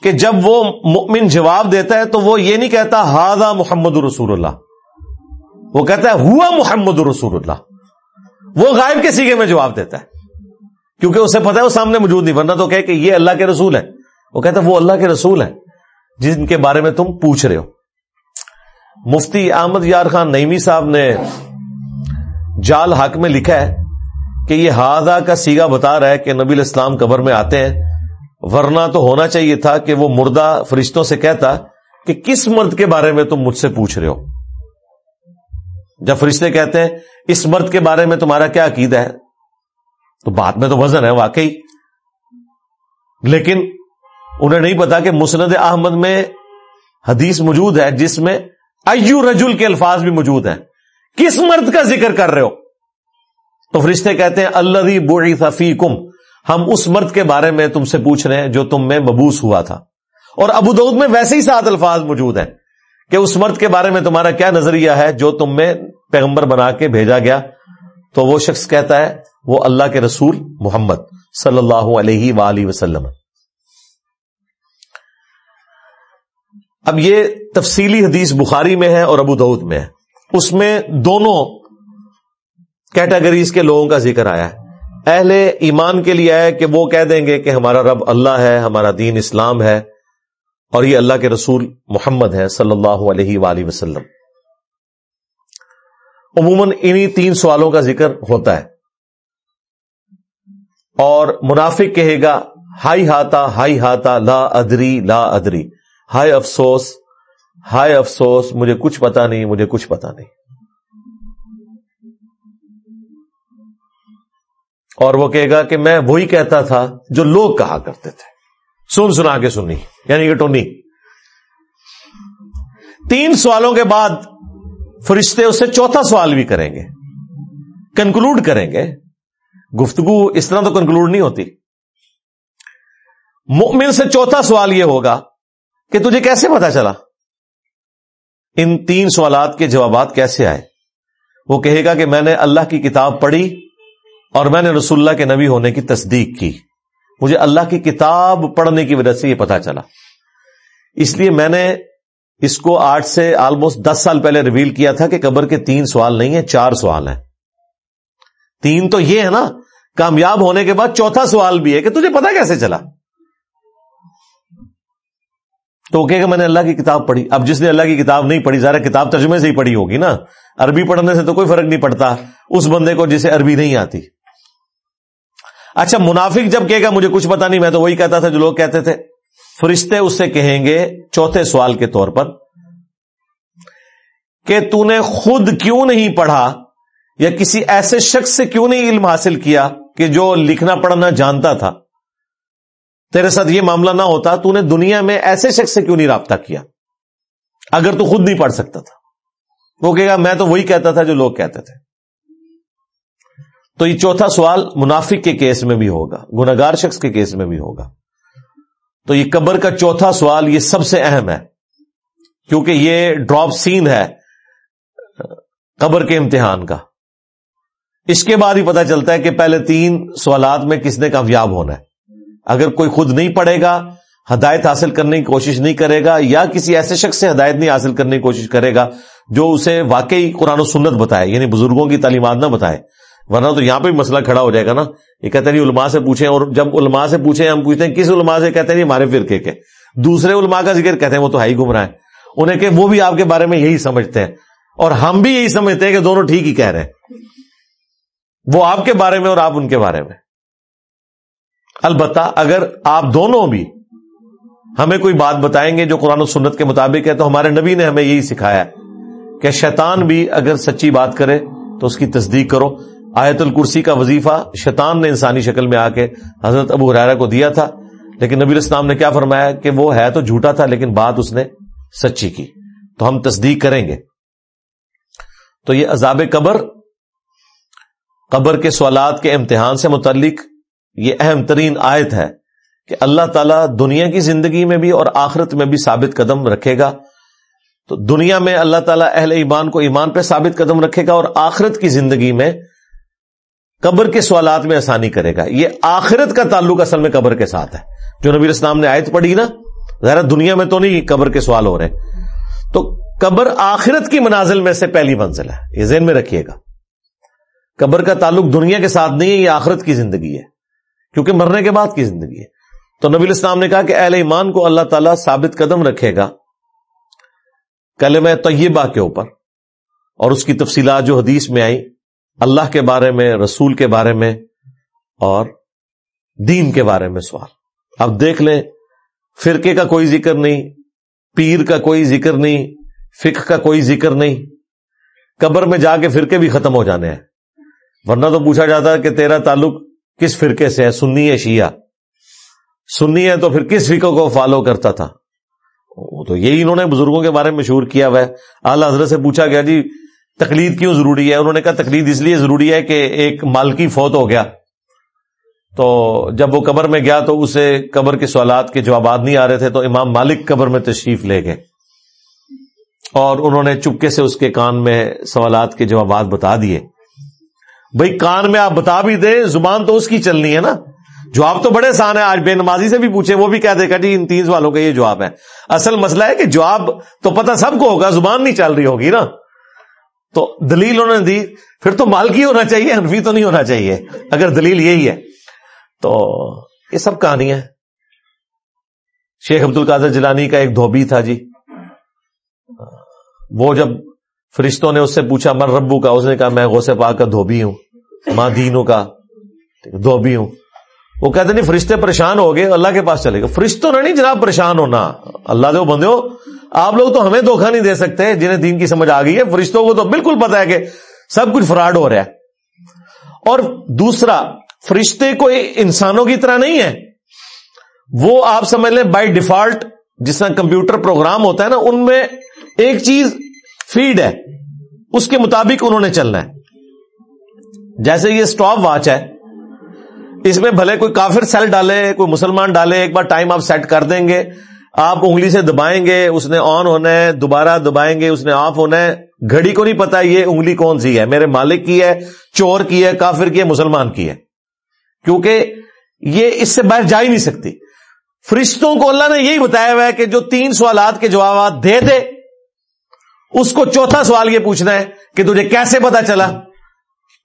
کہ جب وہ مؤمن جواب دیتا ہے تو وہ یہ نہیں کہتا ہاضا محمد رسول اللہ۔ وہ کہتا ہے ہوا محمد رسول اللہ۔ وہ غائب کے سیگے میں جواب دیتا ہے۔ کیونکہ اسے پتا ہے وہ سامنے موجود نہیں بننا تو کہ یہ اللہ کے رسول ہے وہ کہتا ہے وہ اللہ کے رسول ہے جن کے بارے میں تم پوچھ رہے ہو۔ مفتی احمد یار خان نئیمی صاحب نے جال حق میں لکھا ہے کہ یہ ہاضا کا سیگا بتا رہا ہے کہ نبی الاسلام قبر میں آتے ہیں۔ ورنہ تو ہونا چاہیے تھا کہ وہ مردہ فرشتوں سے کہتا کہ کس مرد کے بارے میں تم مجھ سے پوچھ رہے ہو؟ جب فرشتے کہتے ہیں، اس مرد کے بارے میں تمہارا کیا عقید ہے؟ تو بات میں تو وزن ہے واقعی۔ لیکن انہیں نہیں پتا کہ مسند احمد میں حدیث موجود ہے جس میں ایو رجل کے الفاظ بھی موجود ہیں۔ کس مرد کا ذکر کر رہے ہو؟ تو فرشتے کہتے ہیں اللہ بوڑی فی کم ہم اس مرد کے بارے میں تم سے پوچھ رہے ہیں جو تم میں مبوس ہوا تھا۔ اور ابو دعود میں ویسے ہی سات الفاظ موجود ہیں کہ اس مرد کے بارے میں تمہارا کیا نظریہ ہے جو تم میں پیغمبر بنا کے بھیجا گیا۔ تو وہ شخص کہتا ہے، وہ اللہ کے رسول محمد صلی اللہ علیہ وآلہ وسلم۔ اب یہ تفصیلی حدیث بخاری میں ہے اور ابو دعود میں ہے۔ اس میں دونوں کیٹیگریز کے لوگوں کا ذکر آیا ہے۔ اہل ایمان کے لیے آیا کہ وہ کہہ دیں گے کہ ہمارا رب اللہ ہے، ہمارا دین اسلام ہے اور یہ اللہ کے رسول محمد ہے صلی اللہ علیہ وآلہ وسلم۔ عموماً انہی تین سوالوں کا ذکر ہوتا ہے۔ اور منافق کہے گا، ہائی ہاتا ہائی ہاتا، لا ادری لا ادری۔ ہائے افسوس ہائے افسوس، مجھے کچھ پتا نہیں، مجھے کچھ پتا نہیں۔ اور وہ کہے گا کہ میں وہی کہتا تھا جو لوگ کہا کرتے تھے۔ سن سنا کے سنی یعنی کہ ٹونی تین سوالوں کے بعد فرشتے اس سے چوتھا سوال بھی کریں گے، کنکلوڈ کریں گے۔ گفتگو اس طرح تو کنکلوڈ نہیں ہوتی۔ مؤمن سے چوتھا سوال یہ ہوگا کہ تجھے کیسے پتا چلا؟ ان تین سوالات کے جوابات کیسے آئے؟ وہ کہے گا کہ میں نے اللہ کی کتاب پڑھی اور میں نے رسول اللہ کے نبی ہونے کی تصدیق کی۔ مجھے اللہ کی کتاب پڑھنے کی وجہ سے یہ پتا چلا۔ اس لیے میں نے اس کو آٹھ سے آلموسٹ دس سال پہلے ریویل کیا تھا کہ قبر کے تین سوال نہیں ہیں، چار سوال ہیں۔ تین تو یہ ہے نا، کامیاب ہونے کے بعد چوتھا سوال بھی ہے کہ تجھے پتا کیسے چلا؟ تو وہ کہ میں نے اللہ کی کتاب پڑھی. اب جس نے اللہ کی کتاب نہیں پڑھی ذرا کتاب ترجمے سے ہی پڑھی ہوگی نا۔ عربی پڑھنے سے تو کوئی فرق نہیں پڑتا، اس بندے کو جسے عربی نہیں آتی۔ اچھا منافق جب کہے گا، مجھے کچھ پتا نہیں، میں تو وہی کہتا تھا جو لوگ کہتے تھے۔ فرشتے اس سے کہیں گے چوتھے سوال کے طور پر کہ تو نے خود کیوں نہیں پڑھا یا کسی ایسے شخص سے کیوں نہیں علم حاصل کیا کہ جو لکھنا پڑھنا جانتا تھا؟ تیرے ساتھ یہ معاملہ نہ ہوتا، تو نے دنیا میں ایسے شخص سے کیوں نہیں رابطہ کیا؟ اگر تو خود نہیں پڑھ سکتا تھا۔ وہ کہے گا، میں تو وہی کہتا تھا جو لوگ کہتے تھے۔ تو یہ چوتھا سوال منافق کے کیس میں بھی ہوگا گناگار شخص کے کیس میں بھی ہوگا۔ تو یہ قبر کا چوتھا سوال یہ سب سے اہم ہے، کیونکہ یہ ڈراپ سین ہے قبر کے امتحان کا۔ اس کے بعد ہی پتا چلتا ہے کہ پہلے تین سوالات میں کس نے کامیاب ہونا ہے۔ اگر کوئی خود نہیں پڑھے گا، ہدایت حاصل کرنے کی کوشش نہیں کرے گا، یا کسی ایسے شخص سے ہدایت نہیں حاصل کرنے کی کوشش کرے گا جو اسے واقعی قرآن و سنت بتائے یعنی بزرگوں کی تعلیمات نہ بتائے۔ ورنہ تو یہاں پہ بھی مسئلہ کھڑا ہو جائے گا نا۔ یہ کہتے ہیں جی، علماء سے پوچھیں اور جب علماء سے پوچھیں، ہم پوچھتے ہیں، کس علماء سے کہتے ہیں؟ جی، ہمارے فرقے کے۔ دوسرے علماء کا ذکر کہتے ہیں، وہ تو ہائی گم رہا ہے انہیں کہ وہ بھی آپ کے بارے میں یہی سمجھتے ہیں۔ اور ہم بھی یہی سمجھتے ہیں کہ دونوں ٹھیک ہی کہہ رہے ہیں۔ وہ آپ کے بارے میں اور آپ ان کے بارے میں۔ البتہ اگر آپ دونوں بھی ہمیں کوئی بات بتائیں گے جو قرآن و سنت کے مطابق ہے، تو ہمارے نبی نے ہمیں یہی سکھایا کہ شیطان بھی اگر سچی بات کرے تو اس کی تصدیق کرو۔ آیت الکرسی کا وظیفہ شیطان نے انسانی شکل میں آ کے حضرت ابو حرارہ کو دیا تھا، لیکن نبی اسلام نے کیا فرمایا کہ وہ ہے تو جھوٹا تھا، لیکن بات اس نے سچی کی۔ تو ہم تصدیق کریں گے۔ تو یہ عذاب قبر قبر کے سوالات کے امتحان سے متعلق یہ اہم ترین آیت ہے کہ اللہ تعالیٰ دنیا کی زندگی میں بھی اور آخرت میں بھی ثابت قدم رکھے گا۔ تو دنیا میں اللہ تعالیٰ اہل ایمان کو ایمان پہ ثابت قدم رکھے گا اور آخرت کی زندگی میں قبر کے سوالات میں آسانی کرے گا۔ یہ آخرت کا تعلق اصل میں قبر کے ساتھ ہے۔ جو نبی اسلام نے آیت پڑھی نا ذرا دنیا میں تو نہیں، قبر کے سوال ہو رہے تو قبر آخرت کی منازل میں سے پہلی منزل ہے۔ یہ ذہن میں رکھیے گا۔ قبر کا تعلق دنیا کے ساتھ نہیں ہے، یہ آخرت کی زندگی ہے۔ کیونکہ مرنے کے بعد کی زندگی ہے۔ تو نبی اسلام نے کہا کہ اہل ایمان کو اللہ تعالیٰ ثابت قدم رکھے گا کلمہ طیبہ کے اوپر۔ اور اس کی تفصیلات جو حدیث میں آئی اللہ کے بارے میں، رسول کے بارے میں اور دین کے بارے میں سوال۔ اب دیکھ لیں، فرقے کا کوئی ذکر نہیں، پیر کا کوئی ذکر نہیں فکر کا کوئی ذکر نہیں۔ قبر میں جا کے فرقے بھی ختم ہو جانے ہیں۔ ورنہ تو پوچھا جاتا ہے کہ تیرا تعلق کس فرقے سے ہے؟ سنی ہے شیعہ؟ سنی ہے تو پھر کس فکر کو فالو کرتا تھا؟ تو یہی انہوں نے بزرگوں کے بارے میں مشہور کیا ہوا ہے۔ اعلی حضرت سے پوچھا گیا جی تقلید کیوں ضروری ہے؟ انہوں نے کہا، تقلید اس لیے ضروری ہے کہ ایک مالکی فوت ہو گیا۔ تو جب وہ قبر میں گیا تو اسے قبر کے سوالات کے جوابات نہیں آ رہے تھے، تو امام مالک قبر میں تشریف لے گئے۔ اور انہوں نے چپکے سے اس کے کان میں سوالات کے جوابات بتا دیے۔ بھائی کان میں آپ بتا بھی دیں، زبان تو اس کی چلنی ہے نا۔ جواب تو بڑے آسان ہے آج بے نمازی سے بھی پوچھے وہ بھی کہہ دے گا جی ان تین سوالوں کا یہ جواب ہے اصل مسئلہ ہے کہ جواب تو پتہ سب کو ہوگا، زبان نہیں چل رہی ہوگی نا۔ تو دلیل انہوں نے دی، پھر تو مالکی ہونا چاہیے انفی تو نہیں ہونا چاہیے، اگر دلیل یہی ہے۔ تو یہ سب کہانیاں شیخ عبد القادر جلانی کا ایک دھوبی تھا جی۔ وہ جب فرشتوں نے اس سے پوچھا مر ربو کا اس نے کہا، میں غوث پاک کا دھوبی ہوں۔ ماں دینوں کا دھوبی ہوں وہ کہتے نہیں، فرشتے پریشان ہو گئے، اللہ کے پاس چلے گا فرشتوں نے نہیں جناب پریشان ہونا۔ اللہ دے بندے ہو، آپ لوگ تو ہمیں دھوکہ نہیں دے سکتے، جنہیں دین کی سمجھ آ گئی ہے۔ فرشتوں کو تو بالکل پتا ہے کہ سب کچھ فراڈ ہو رہا ہے۔ اور دوسرا، فرشتے کوئی انسانوں کی طرح نہیں ہے۔ وہ آپ سمجھ لیں بائی ڈیفالٹ جس طرح کمپیوٹر پروگرام ہوتا ہے نا، ان میں ایک چیز فیڈ ہے۔ اس کے مطابق انہوں نے چلنا ہے۔ جیسے یہ اسٹاپ واچ ہے، اس میں بھلے کوئی کافر سیل ڈالے، کوئی مسلمان ڈالے، ایک بار ٹائم آپ سیٹ کر دیں گے، آپ انگلی سے دبائیں گے، اس نے آن ہونا ہے، دوبارہ دبائیں گے، اس نے آف ہونا ہے، گھڑی کو نہیں پتا یہ انگلی کون سی ہے، میرے مالک کی ہے، چور کی ہے، کافر کی ہے، مسلمان کی ہے۔ کیونکہ یہ اس سے باہر جا ہی نہیں سکتی۔ فرشتوں کو اللہ نے یہی بتایا ہوا ہے کہ جو تین سوالات کے جوابات دے دے، اس کو چوتھا سوال یہ پوچھنا ہے کہ تجھے کیسے پتا چلا؟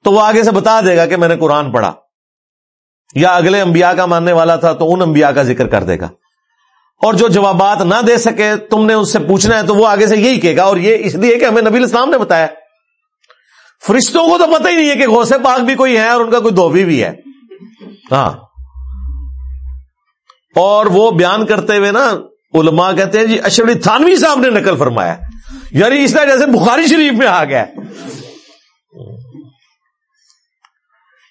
تو وہ آگے سے بتا دے گا کہ میں نے قرآن پڑھا۔ یا اگلے انبیاء کا ماننے والا تھا تو ان انبیاء کا ذکر کر دے گا۔ اور جو جوابات نہ دے سکے، تم نے اس سے پوچھنا ہے تو وہ آگے سے یہی کہے گا۔ اور یہ اس لیے کہ ہمیں نبی اسلام نے بتایا فرشتوں کو تو پتہ ہی نہیں ہے کہ غوث پاک بھی کوئی ہے اور ان کا کوئی دھوبی بھی ہے۔ ہاں۔ اور وہ بیان کرتے ہوئے نا علماء کہتے ہیں جی اشرف تھانوی صاحب نے نقل فرمایا۔ یعنی اس طرح جیسے بخاری شریف میں آ گیا۔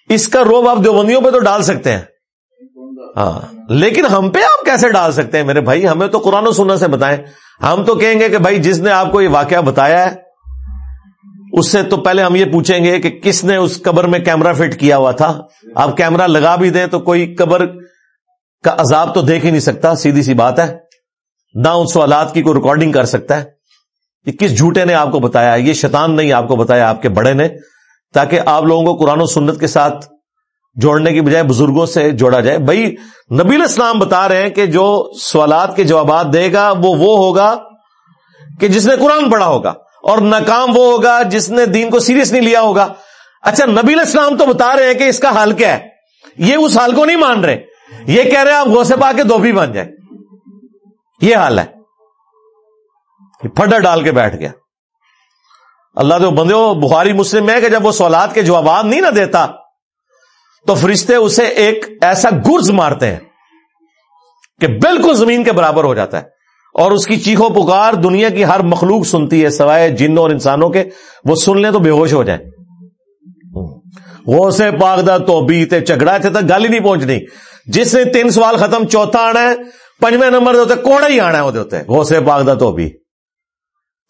اس کا روب آپ دیوبندیوں پہ تو ڈال سکتے ہیں۔ ہاں۔ لیکن ہم پہ آپ کیسے ڈال سکتے ہیں؟ میرے بھائی، ہمیں تو قرآن و سننا سے بتائیں۔ ہم تو کہیں گے کہ بھائی، جس نے آپ کو یہ واقعہ بتایا ہے، اس سے تو پہلے ہم یہ پوچھیں گے کہ کس نے اس قبر میں کیمرہ فٹ کیا ہوا تھا۔ آپ کیمرہ لگا بھی دیں تو کوئی قبر کا عذاب تو دیکھ ہی نہیں سکتا، سیدھی سی بات ہے۔ نہ ان سوالات کی کوئی ریکارڈنگ کر سکتا ہے۔ یہ کس جھوٹے نے آپ کو بتایا؟ یہ شیطان نہیں آپ کو بتایا، آپ کے بڑے نے۔ تاکہ آپ لوگوں کو قرآن و سنت کے ساتھ جوڑنے کی بجائے بزرگوں سے جوڑا جائے۔ بھائی، نبی الاسلام بتا رہے ہیں کہ جو سوالات کے جوابات دے گا، وہ وہ ہوگا کہ جس نے قرآن پڑھا ہوگا، اور ناکام وہ ہوگا جس نے دین کو سیریس نہیں لیا ہوگا۔ اچھا نبی الاسلام تو بتا رہے ہیں کہ اس کا حال کیا ہے۔ یہ اس حال کو نہیں مان رہے۔ یہ کہہ رہے ہیں آپ گوسے پا کے دھوبی بن جائے یہ حال ہے۔ پھڈا ڈال کے بیٹھ گیا۔ اللہ تو بندے بخاری، مسلم ہے کہ جب وہ سوالات کے جوابات نہیں نہ دیتا، تو فرشتے اسے ایک ایسا گرز مارتے ہیں کہ بالکل زمین کے برابر ہو جاتا ہے۔ اور اس کی چیخو پکار دنیا کی ہر مخلوق سنتی ہے، سوائے جنوں اور انسانوں کے۔ وہ سن لیں تو بے ہوش ہو جائیں۔ وہ سے پاگدا تو بیتے چگڑا تھے تک گل ہی نہیں پہنچنی۔ جس نے تین سوال ختم، چوتھا آنا ہے پنجویں نمبر دے کوڑا ہی آنا ہے، وہ وہ سے پاگدا تو بھی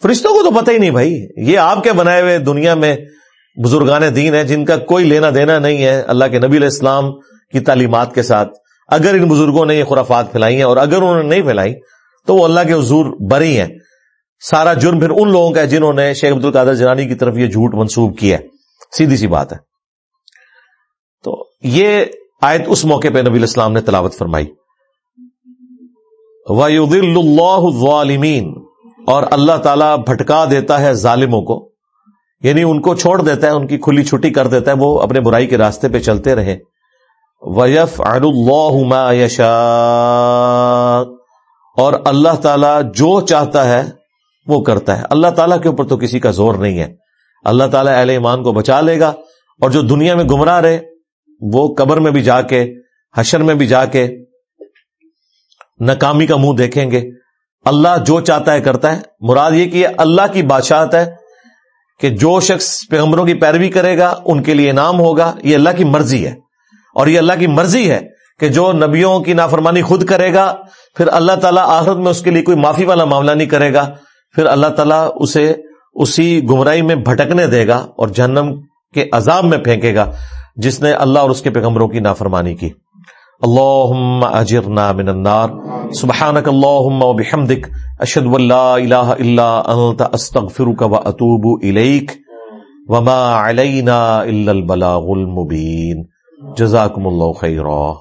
فرشتوں کو تو پتہ ہی نہیں بھائی۔ یہ آپ کے بنائے ہوئے دنیا میں بزرگان دین ہیں جن کا کوئی لینا دینا نہیں ہے اللہ کے نبی علیہ السلام کی تعلیمات کے ساتھ۔ اگر ان بزرگوں نے یہ خرافات پھیلائی ہیں اور اگر انہوں نے نہیں پھیلائی تو وہ اللہ کے حضور بری ہیں۔ سارا جرم پھر ان لوگوں کا ہے جنہوں نے شیخ عبد القادر جنانی کی طرف یہ جھوٹ منسوب کیا ہے۔ سیدھی سی بات ہے۔ تو یہ آیت اس موقع پہ نبی الاسلام نے تلاوت فرمائی۔ اللہ ظالمین اور اللہ تعالی بھٹکا دیتا ہے ظالموں کو یعنی ان کو چھوڑ دیتا ہے، ان کی کھلی چھٹی کر دیتا ہے، وہ اپنے برائی کے راستے پہ چلتے رہے۔ ویف اللہ یشا اور اللہ تعالی جو چاہتا ہے، وہ کرتا ہے۔ اللہ تعالیٰ کے اوپر تو کسی کا زور نہیں ہے۔ اللہ تعالیٰ اہل ایمان کو بچا لے گا، اور جو دنیا میں گمراہ رہے، وہ قبر میں بھی جا کے، حشر میں بھی جا کے ناکامی کا منہ دیکھیں گے۔ اللہ جو چاہتا ہے کرتا ہے۔ مراد یہ کہ اللہ کی بادشاہت ہے کہ جو شخص پیغمبروں کی پیروی کرے گا، ان کے لیے انعام ہوگا۔ یہ اللہ کی مرضی ہے۔ اور یہ اللہ کی مرضی ہے کہ جو نبیوں کی نافرمانی خود کرے گا، پھر اللہ تعالیٰ آخرت میں اس کے لیے کوئی معافی والا معاملہ نہیں کرے گا۔ پھر اللہ تعالیٰ اسے اسی گمراہی میں بھٹکنے دے گا اور جہنم کے عذاب میں پھینکے گا، جس نے اللہ اور اس کے پیغمبروں کی نافرمانی کی۔ اللهم اجرنا من النار۔ سبحانك اللهم وبحمدك اشهد ان لا اله الا انت استغفرك واتوب اليك وما علينا الا البلاغ المبين جزاكم الله خيرا